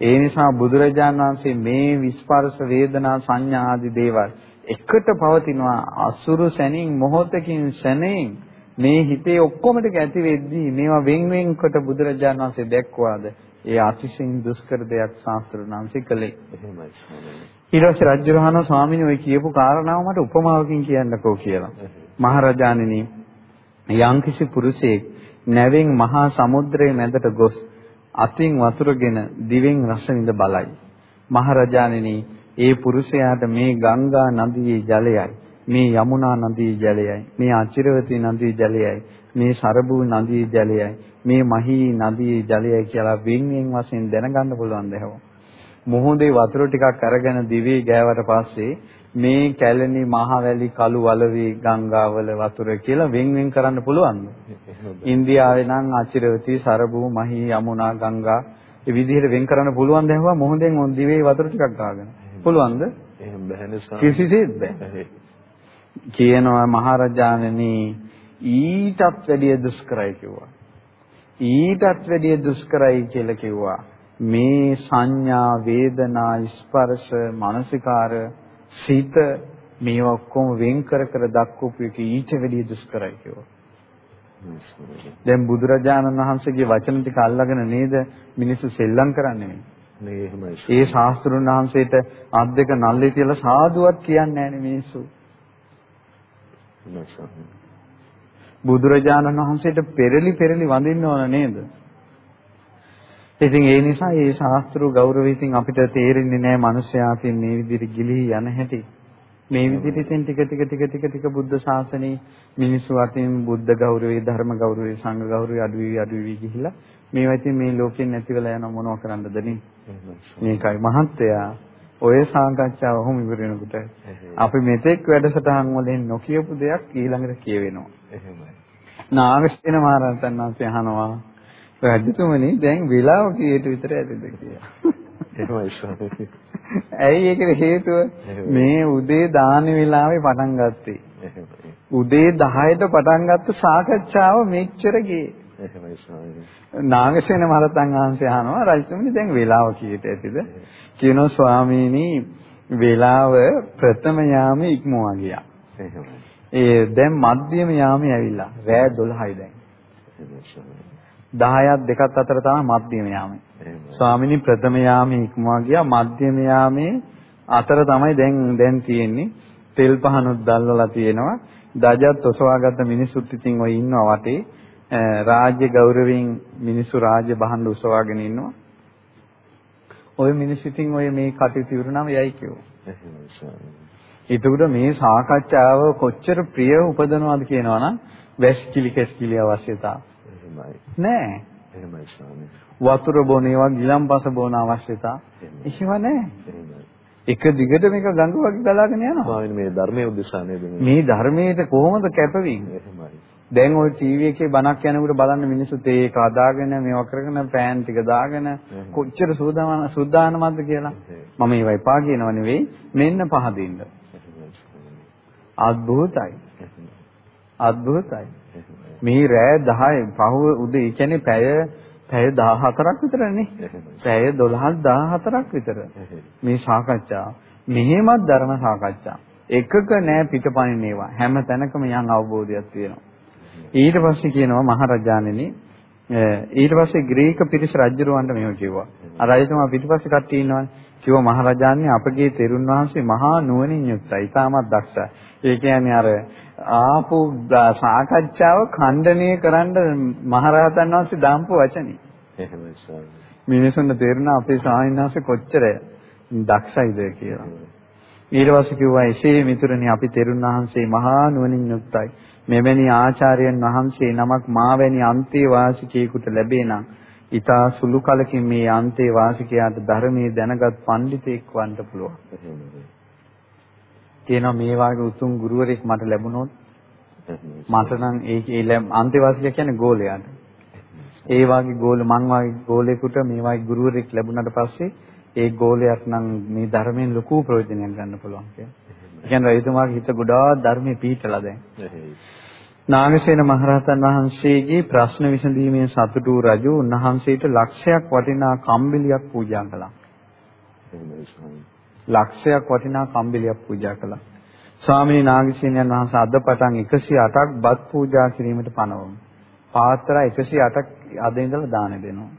ඒ නිසා බුදුරජාණන් වහන්සේ මේ විස්පර්ශ වේදනා සංඥා ආදී දේවල් එකට පවතිනවා අසුරු සැනින් මොහොතකින් සැනෙන් මේ හිතේ ඔක්කොම ටික ඇති වෙද්දී මේවා වෙන් වෙන්කොට බුදුරජාණන් වහන්සේ දැක්වාද ඒ අතිශයින් දුෂ්කර දෙයක් ශාස්ත්‍රඥාන්සේ කළේ. එහෙමයි. ඊට පස්සේ රජුරහණ ස්වාමීන් වහන්සේ කියපු කාරණාව මට උපමාවකින් කියන්නකෝ කියලා. මහරජාණෙනි යම්කිසි පුරුෂයෙක් නැවෙන් මහා සමුද්‍රයේ මැදට ගොස් අතින් වතුරගෙන දිවෙන් රස විඳ බලයි. මහරජාණෙනි ඒ පුරුෂයාට මේ ගංගා නදියේ ජලයයි මේ යමුනා නදී ජලයයි මේ අචිරවතී නදී ජලයයි මේ සරබූ නදී ජලයයි මේ මහී නදී ජලයයි කියලා වින්යෙන් වශයෙන් දැනගන්න පුළුවන් දෙහව. මොහොතේ වතුර ටිකක් අරගෙන දිවේ ගෑවට පස්සේ මේ කැලණි මහවැලි කළු වලවි ගංගාවල වතුර කියලා වෙන් වෙන් කරන්න පුළුවන්ද? ඉන්දියාවේ නම් අචිරවති සරබු මහී යමුනා ගංගා ඒ විදිහට වෙන් කරන්න පුළුවන්ද ඇහුවා මොහොතෙන් ඔන් දිවේ වතුර ටිකක් ගාගෙන. පුළුවන්ද? එහෙම බැහැනේ කිසිසේත් බෑ. කියනවා මහරජාණනි ඊටත් වැඩිය දුෂ්කරයි කිව්වා. ඊටත් වැඩිය දුෂ්කරයි කියලා කිව්වා. මේ සංඥා වේදනා ස්පර්ශ මානසිකාර සිත මේවා ඔක්කොම වෙන් කර කර දක්වපු එක ඊට වැඩිය දුෂ්කරයි කිව්වා. දැන් බුදුරජාණන් වහන්සේගේ වචන ටික අල්ලගෙන නේද මිනිස්සු සෙල්ලම් කරන්නේ මේ. ඒ ශාස්ත්‍රුන් වහන්සේට අත් දෙක නල්ලේ තියලා සාදුවත් කියන්නේ නැහැ මිනිස්සු. බුදුරජාණන් වහන්සේට පෙරලි පෙරලි වඳින්න ඕන නේද? ඉතින් ඒ නිසා මේ ශාස්ත්‍රු ගෞරවය ඉතින් අපිට තේරෙන්නේ නැහැ මිනිස්යාකින් මේ විදිහට ගිලිහි යන හැටි. මේ විදිහට ඉතින් ටික ටික ටික ටික ටික බුද්ධ ශාසනයේ මිනිස්සු අතින් බුද්ධ ගෞරවය, ධර්ම ගෞරවය, සංඝ ගෞරවය අඩු වී අඩු වී ගිහිලා මේවා ඉතින් මේ ලෝකෙන් නැති වෙලා යන මොනව කරන්නද නේ? මේකයි මහත්තයා ඔය සාකච්ඡාව ඔහොම ඉවර වෙනකොට අපි මෙතෙක් වැඩසටහන් වලින් නොකියපු දෙයක් ඊළඟට කියවෙනවා. එහෙමයි. නාගසේන මහරහතන් වහන්සේ අහනවා රජතුමනි දැන් වෙලාව කීයට විතර ඇතිද කියලා. එහෙමයි ස්වාමී. ඇයි ඒකට හේතුව? මේ උදේ දාන වෙලාවේ පටන් ගත්තේ. උදේ 10ට පටන් ගත්ත සාකච්ඡාව මෙච්චර ගියේ. එහෙමයි ස්වාමී. නාගසේන මහරතන් වහන්සේ අහනවා රජතුමනි දැන් වෙලාව කීයට ඇතිද? කියනවා ස්වාමීනි වෙලාව ප්‍රථම යාමේ ඉක්මවා ගියා. එහෙමයි. ඒ දැන් මධ්‍යම යාමේ ඇවිල්ලා. රෑ 12යි දැන්. එහෙමයි ස්වාමී. 10ක් දෙකත් අතර තමයි මධ්‍යම යාමේ. ස්වාමිනී ප්‍රථම යාමේ ඉක්මවා ගියා මධ්‍යම යාමේ අතර තමයි දැන් දැන් තියෙන්නේ. තෙල් පහනුත් දැල්වලා තියෙනවා. දජත් ඔසවාගත්ත මිනිස්සුත් ඉතින් ඔය ඉන්නවා වටේ. රාජ්‍ය ගෞරවයෙන් මිනිස්සු රාජ්‍ය භාණ්ඩ උසවාගෙන ඉන්නවා. ඔය මිනිස්සු ඉතින් ඔය මේ කටයුතු ඉවරනම යයි කියෝ. එතකොට මේ සාකච්ඡාව කොච්චර ප්‍රිය උපදනවද කියනවනම් වැස්කිලි කැස්කිලි අවශ්‍යතාව. නෑ. එහෙමයි ස්වාමී. වතුර බොන ඒවා ගිලම්පස බොන අවශ්‍යතා එහෙම නෑ. එක දිගට මේක ගඟ වගේ ගලාගෙන යනවා. ස්වාමීන් මේ ධර්මයේ උදෙසා නේද මේ ධර්මයට කොහොමද කැපවෙන්නේ? එහෙමයි. දැන් ওই ටීවී එකේ බණක් යනකොට බලන්න මිනිස්සුත් ඒක අදාගෙන මේවා කරගෙන පෑන් ටික දාගෙන කොච්චර සූදානම් සූදානම්ද කියලා? මම ඒව එපා කියනව නෙවෙයි මෙන්න පහදින්න. අද්භූතයි. අද්භූතයි. මේ රෑ 10 පහව උදේ කියන්නේ පැය පැය 14ක් විතරනේ. පැය 12 14ක් විතර. මේ සාකච්ඡා. මෙහෙමත් ධර්ම සාකච්ඡා. එකක නෑ පිටපණිනේවා හැම තැනකම යම් අවබෝධයක් තියෙනවා. ඊට පස්සේ කියනවා මහරජාණෙනි ඊට පස්සේ ග්‍රීක පිරිස රජුරවන්ට මෙහෙම කිව්වා. අර රජතුමා පිටිපස්සේ කට්ටිය ඉන්නවනේ. කිව්වා මහරජාණන් අපගේ තෙරුන් වහන්සේ මහා නුවණින් යුක්තයි. ඊටමත් දක්ෂයි. ඒ කියන්නේ අර ආපු සාකච්ඡාව ඛණ්ඩණය කරන්න මහරහතන් වහන්සේ දාම්පු වචනේ. එහෙමයි ස්වාමී. මිනිසුන්ට තේරෙන අපේ ස්වාමීන් වහන්සේ කොච්චර දක්ෂයිද කියලා. ඊට පස්සේ කිව්වා එසේ මිතුරනි අපි තෙරුන් වහන්සේ මහා නුවණින් යුක්තයි. මෙවැනි ආචාර්යයන් වහන්සේ නමක් මාවැනි අන්තේ වාසිකයෙකුට ලැබේ නම් ඊතා සුළු කලකින් මේ අන්තේ වාසිකයාට ධර්මයේ දැනගත් පඬිතෙක් වන්න පුළුවන්. කියනවා මේ වාගේ උතුම් ගුරුවරයෙක් මට ලැබුණොත් මට නම් ඒ අන්තේවාසිකයා කියන්නේ ගෝලයාට. ඒ වාගේ ගෝල මං වාගේ ගෝලයකට මේ වාගේ ගුරුවරයෙක් ලැබුණාට පස්සේ ඒ ගෝලයට නම් මේ ධර්මයෙන් ලොකු ප්‍රයෝජනයක් ගන්න පුළුවන් කියලා. ඒ කියන්නේ රජතුමාගේ හිත ගොඩාක් ධර්මයේ පිහිටලා දැන්. නාගසේන මහරහතන් වහන්සේගේ ප්‍රශ්න විසඳීමේ සතුටු රජු උන්වහන්සේට ලක්ෂයක් වටිනා කම්බිලියක් පූජා කළා. ලක්ෂයක් වටිනා කම්බිලියක් පූජා කළා. ස්වාමීන් නාගසේනයන් වහන්සේ අද පටන් 108ක් බත් පූජා කිරීමට පනවමු. පාත්‍ර 108ක් අද ඉඳලා දාන දෙනවා.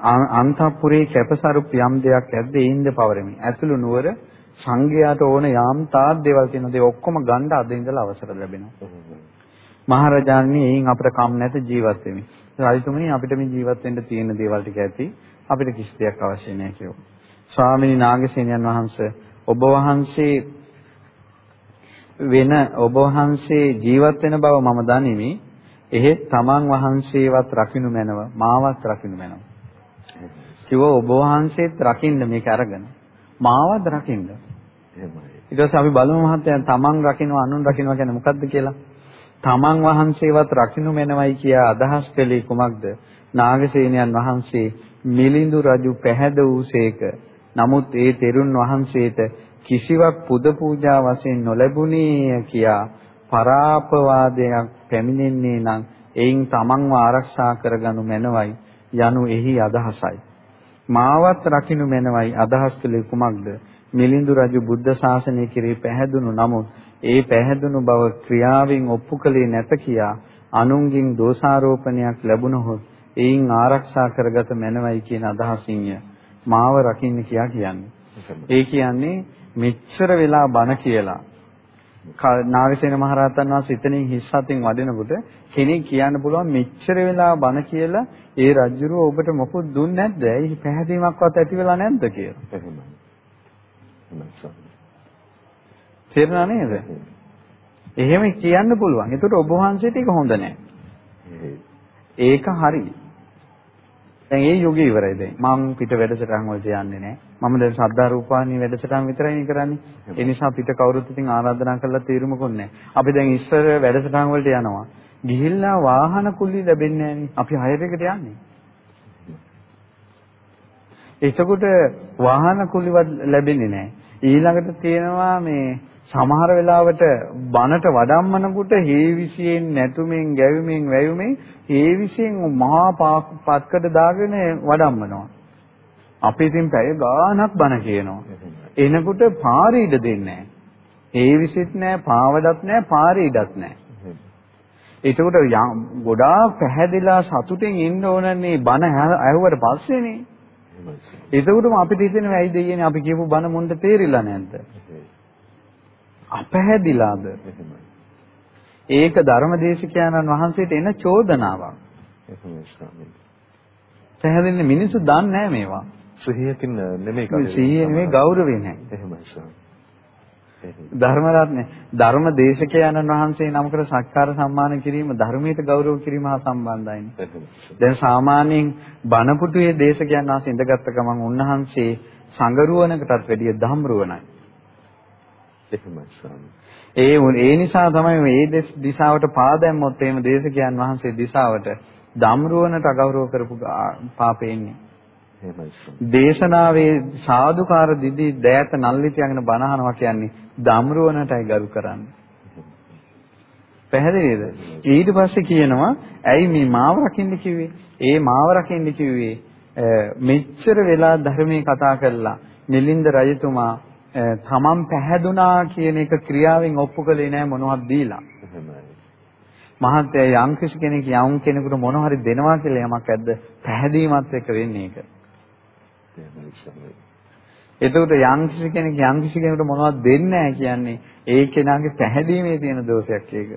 අන්තපුරේ කැපසරු යම් දෙයක් ඇද්ද ඒින්ද පවරමි. ඇතුළු නුවර සංඝයාට ඕන යාම් තාක් දේවල් තියෙන දේ ඔක්කොම ගන්න අද ඉඳලා අවසර ලැබෙනවා. මහරජාණනි එයින් අපිට කම් නැත ජීවත් වෙමි. රජතුමනි අපිට මේ ජීවත් වෙන්න තියෙන දේවල් ටික ඇති අපිට කිසි දෙයක් අවශ්‍ය නැහැ කිව්වා. ස්වාමීනි නාගසේනයන් වහන්සේ ඔබ වහන්සේ වෙන ඔබ වහන්සේ ජීවත් වෙන බව මම දනිමි. එහෙත් තමන් වහන්සේවත් රකින්න මැනව මාවත් රකින්න මැනව. කිව්ව ඔබ වහන්සේත් රකින්න මේක අරගෙන මාවත් රකින්න. ඊට පස්සේ අපි බලමු මහත්තයා තමන් රකින්නවා අනුන් රකින්නවා කියන්නේ මොකද්ද කියලා. තමන් වහන්සේවත් රකින්නු මැනවයි කියා අදහස් කළේ කුමක්ද? නාගසේනයන් වහන්සේ මිලිඳු රජු පැහැද වූසේක. නමුත් ඒ තෙරුන් වහන්සේට කිසිවක් පුද පූජා වශයෙන් නොලැබුණේ කියා පරාපවාදයක් පැමිණෙන්නේ නම් එයින් තමන්ව ආරක්ෂා කරගනු මැනවයි යනු එහි අදහසයි. මාවත් රකින්නු මැනවයි අදහස් කළේ කුමක්ද? මිලිඳු රජු බුද්ධ ශාසනය කෙරෙහි පැහැදුණු නමුත් ඒ පැහැදුණු බව ක්‍රියාවෙන් ඔප්පු කළේ නැත කියා අනුන්ගෙන් දෝෂාරෝපණයක් ලැබුණහොත් එයින් ආරක්ෂා කරගත මැනවයි කියන අදහසින්ය මාව රකින්න කියා කියන්නේ. ඒ කියන්නේ මෙච්චර වෙලා බණ කියලා නාගසේන මහරහතන් වහන්සේ එතනින් හිස් අතින් වඩිනකොට කෙනෙක් කියන්න පුළුවන් මෙච්චර වෙලා බණ කියලා ඒ රජුරෝ ඔබට මොකුත් දුන්නේ නැද්ද? ඇයි පැහැදීමක්වත් ඇති වෙලා නැද්ද කියලා. එහෙමයි. තේරුණා නේද? එහෙම කියන්න පුළුවන්. ඒකට ඔබ වහන්සේට ඒක හොඳ නැහැ. ඒක හරි. දැන් ඒ යෝගී ඉවරයි දැන්. මම පිට වැඩසටහන් වලට යන්නේ නැහැ. මම දැන් සද්ධා රූපාණී වැඩසටහන් විතරයි කරන්නේ. ඒ නිසා පිට කවුරුත් ඉතින් ආරාධනා කරලා තීරුමකුත් නැහැ. අපි දැන් ඉස්සර වැඩසටහන් වලට යනවා. ගිහිල්ලා වාහන කුලි ලැබෙන්නේ නැහනේ. අපි හයර් එකට යන්නේ. එතකොට වාහන කුලිවත් ලැබෙන්නේ නැහැ. ඊළඟට තියෙනවා මේ සමහර වෙලාවට බනට වඩම්මනකොට හේවිසියෙන් නැතුමින් ගැවිමින් වැයුමින් හේවිසියෙන් මහා පත්කඩ දාගෙන වඩම්මනවා. අපි ඉතින් පැය ගාණක් බන කියනවා. එනකොට පාරේ ඉඩ දෙන්නේ නැහැ. හේවිසිත් නැහැ, පාවඩත් නැහැ, පාරේ ඉඩත් නැහැ. එතකොට ගොඩාක් පැහැදිලා සතුටින් ඉන්න ඕනනේ බන ඇහුවට පස්සේනේ. එතකොටම අපිට හිතෙනවා ඇයි දෙයියනේ අපි කියපු බන මුන්ට තේරිලා නැද්ද? අපහැදිලාද? ඒක ධර්මදේශකයන්න් වහන්සේට එන චෝදනාවක්. පැහැදිලිනේ මිනිස්සු දන්නේ නැහැ මේවා. සිහියකින් නෙමෙයි කන්නේ. සිහිය නෙමෙයි ගෞරවේ නැහැ. එහෙමයි ස්වාමී. ධර්මරත්නේ ධර්ම දේශකයන්න් වහන්සේ නමකට සත්කාර සම්මාන කිරීම ධර්මයට ගෞරව කිරීම හා සම්බන්ධයිනේ. දැන් සාමාන්‍යයෙන් බණපුටුවේ දේශකයන් වහන්සේ ඉඳගත්ත ගමන් උන්වහන්සේ සංගරුවනකටත් වැඩිය ධම්රුවනයි. ඒ ඒ නිසා තමයි මේ දිශාවට පාදැම්මොත් එහෙම දේශකයන් වහන්සේ දිශාවට ධම්රුවනට අගෞරව කරපු පාපේ ඉන්නේ. දේශනාවේ සාදුකාර දිදි දෑත නල්ලි තියගෙන බණහනවා කියන්නේ ධම්රුවනටයි ගරු කරන්නේ. පැහැදිලිද? ඊට පස්සේ කියනවා ඇයි මේ මාව රකින්න කිව්වේ? ඒ මාව රකින්න කිව්වේ මෙච්චර වෙලා ධර්මයේ කතා කරලා මිලින්ද රජතුමා තමන් පැහැදුනා කියන එක ක්‍රියාවෙන් ඔප්පු කළේ නෑ මොනවද දීලා. මහත්ය යම් කෙනෙක් යම් කෙනෙකුට මොන හරි දෙනවා කියලා යමක් ඇද්ද පැහැදීමත් එක්ක වෙන්නේ ඒක. එතකොට යම් කෙනෙක් යම් කෙනෙකුට මොනවද දෙන්නේ නැහැ කියන්නේ ඒ කෙනාගේ පැහැදීමේ තියෙන දෝෂයක් ඒක.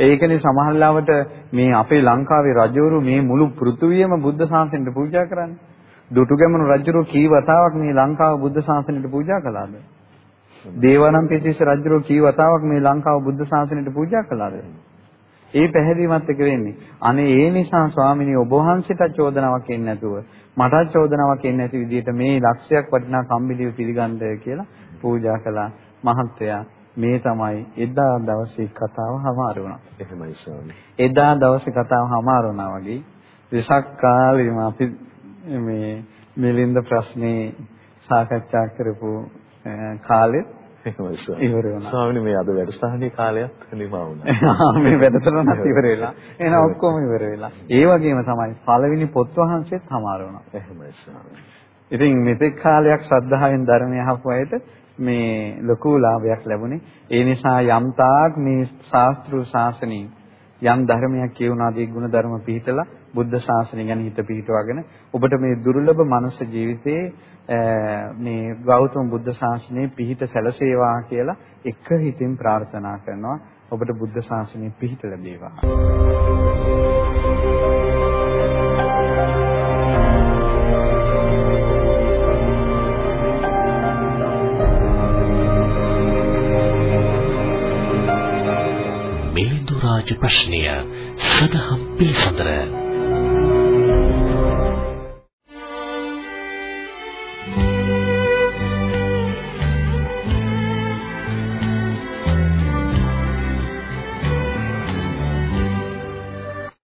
ඒකනේ සමහරවිට මේ අපේ ලංකාවේ රජවරු මේ මුළු පෘථුවියම බුද්ධ ශාසනයට පූජා කරන්නේ. දුටුගැමුණු රජුරෝ කී වතාවක් මේ ලංකාව බුද්ධ ශාසනයට පූජා කළාද? දේවානම්පියතිස්ස රජුරෝ කී වතාවක් මේ ලංකාව බුද්ධ ශාසනයට පූජා කළාද? ඒ පැහැදීමත් එක වෙන්නේ. අනේ ඒ නිසා ස්වාමිනී ඔබ වහන්සේට චෝදනාවක් එන්නේ නැතුව මටත් චෝදනාවක් එන්නේ නැති විදිහට මේ ලක්ෂයක් වටිනා කම්බිලිය පිළිගන්න කියලා පූජා කළා. මහත්තයා මේ තමයි එදා දවසේ කතාව හමාර වුණා. එහෙමයි ස්වාමී. එදා දවසේ කතාව හමාර වුණා වගේ විසක් කාලෙම අපි මේ මිලින්ද ප්‍රශ්නේ සාකච්ඡා කරපු කාලෙත් ඉවර වුණා. ස්වාමීනි මේ අද වැඩසටහනේ කාලයක් නිමා වුණා. මේ වැඩසටහනත් ඉවර වෙලා. එහෙනම් ඔක්කොම ඉවර වෙලා. ඒ වගේම තමයි පළවෙනි පොත් වහන්සේත් හමාර වුණා. එහෙමයි ස්වාමීනි. ඉතින් මෙතෙක් කාලයක් ශ්‍රද්ධාවෙන් ධර්මය අහපු අයට මේ ලොකු ලාභයක් ලැබුණේ. ඒ නිසා යම් තාක් මේ ශාස්ත්‍රීය ශාසනයේ යම් ධර්මයක් කියුණාද ගුණ ධර්ම පිළිතලා බුද්ධ ශාසනය ගැන හිත පිහිටවගෙන ඔබට මේ දුර්ලභ මනුෂ්‍ය ජීවිතයේ මේ ගෞතම බුද්ධ ශාසනයේ පිහිට සැලසේවා කියලා එක හිතින් ප්‍රාර්ථනා කරනවා ඔබට බුද්ධ ශාසනයේ පිහිට ලැබේවා. මිලිඳු රාජ ප්‍රශ්නය සදහම් පිළිසඳර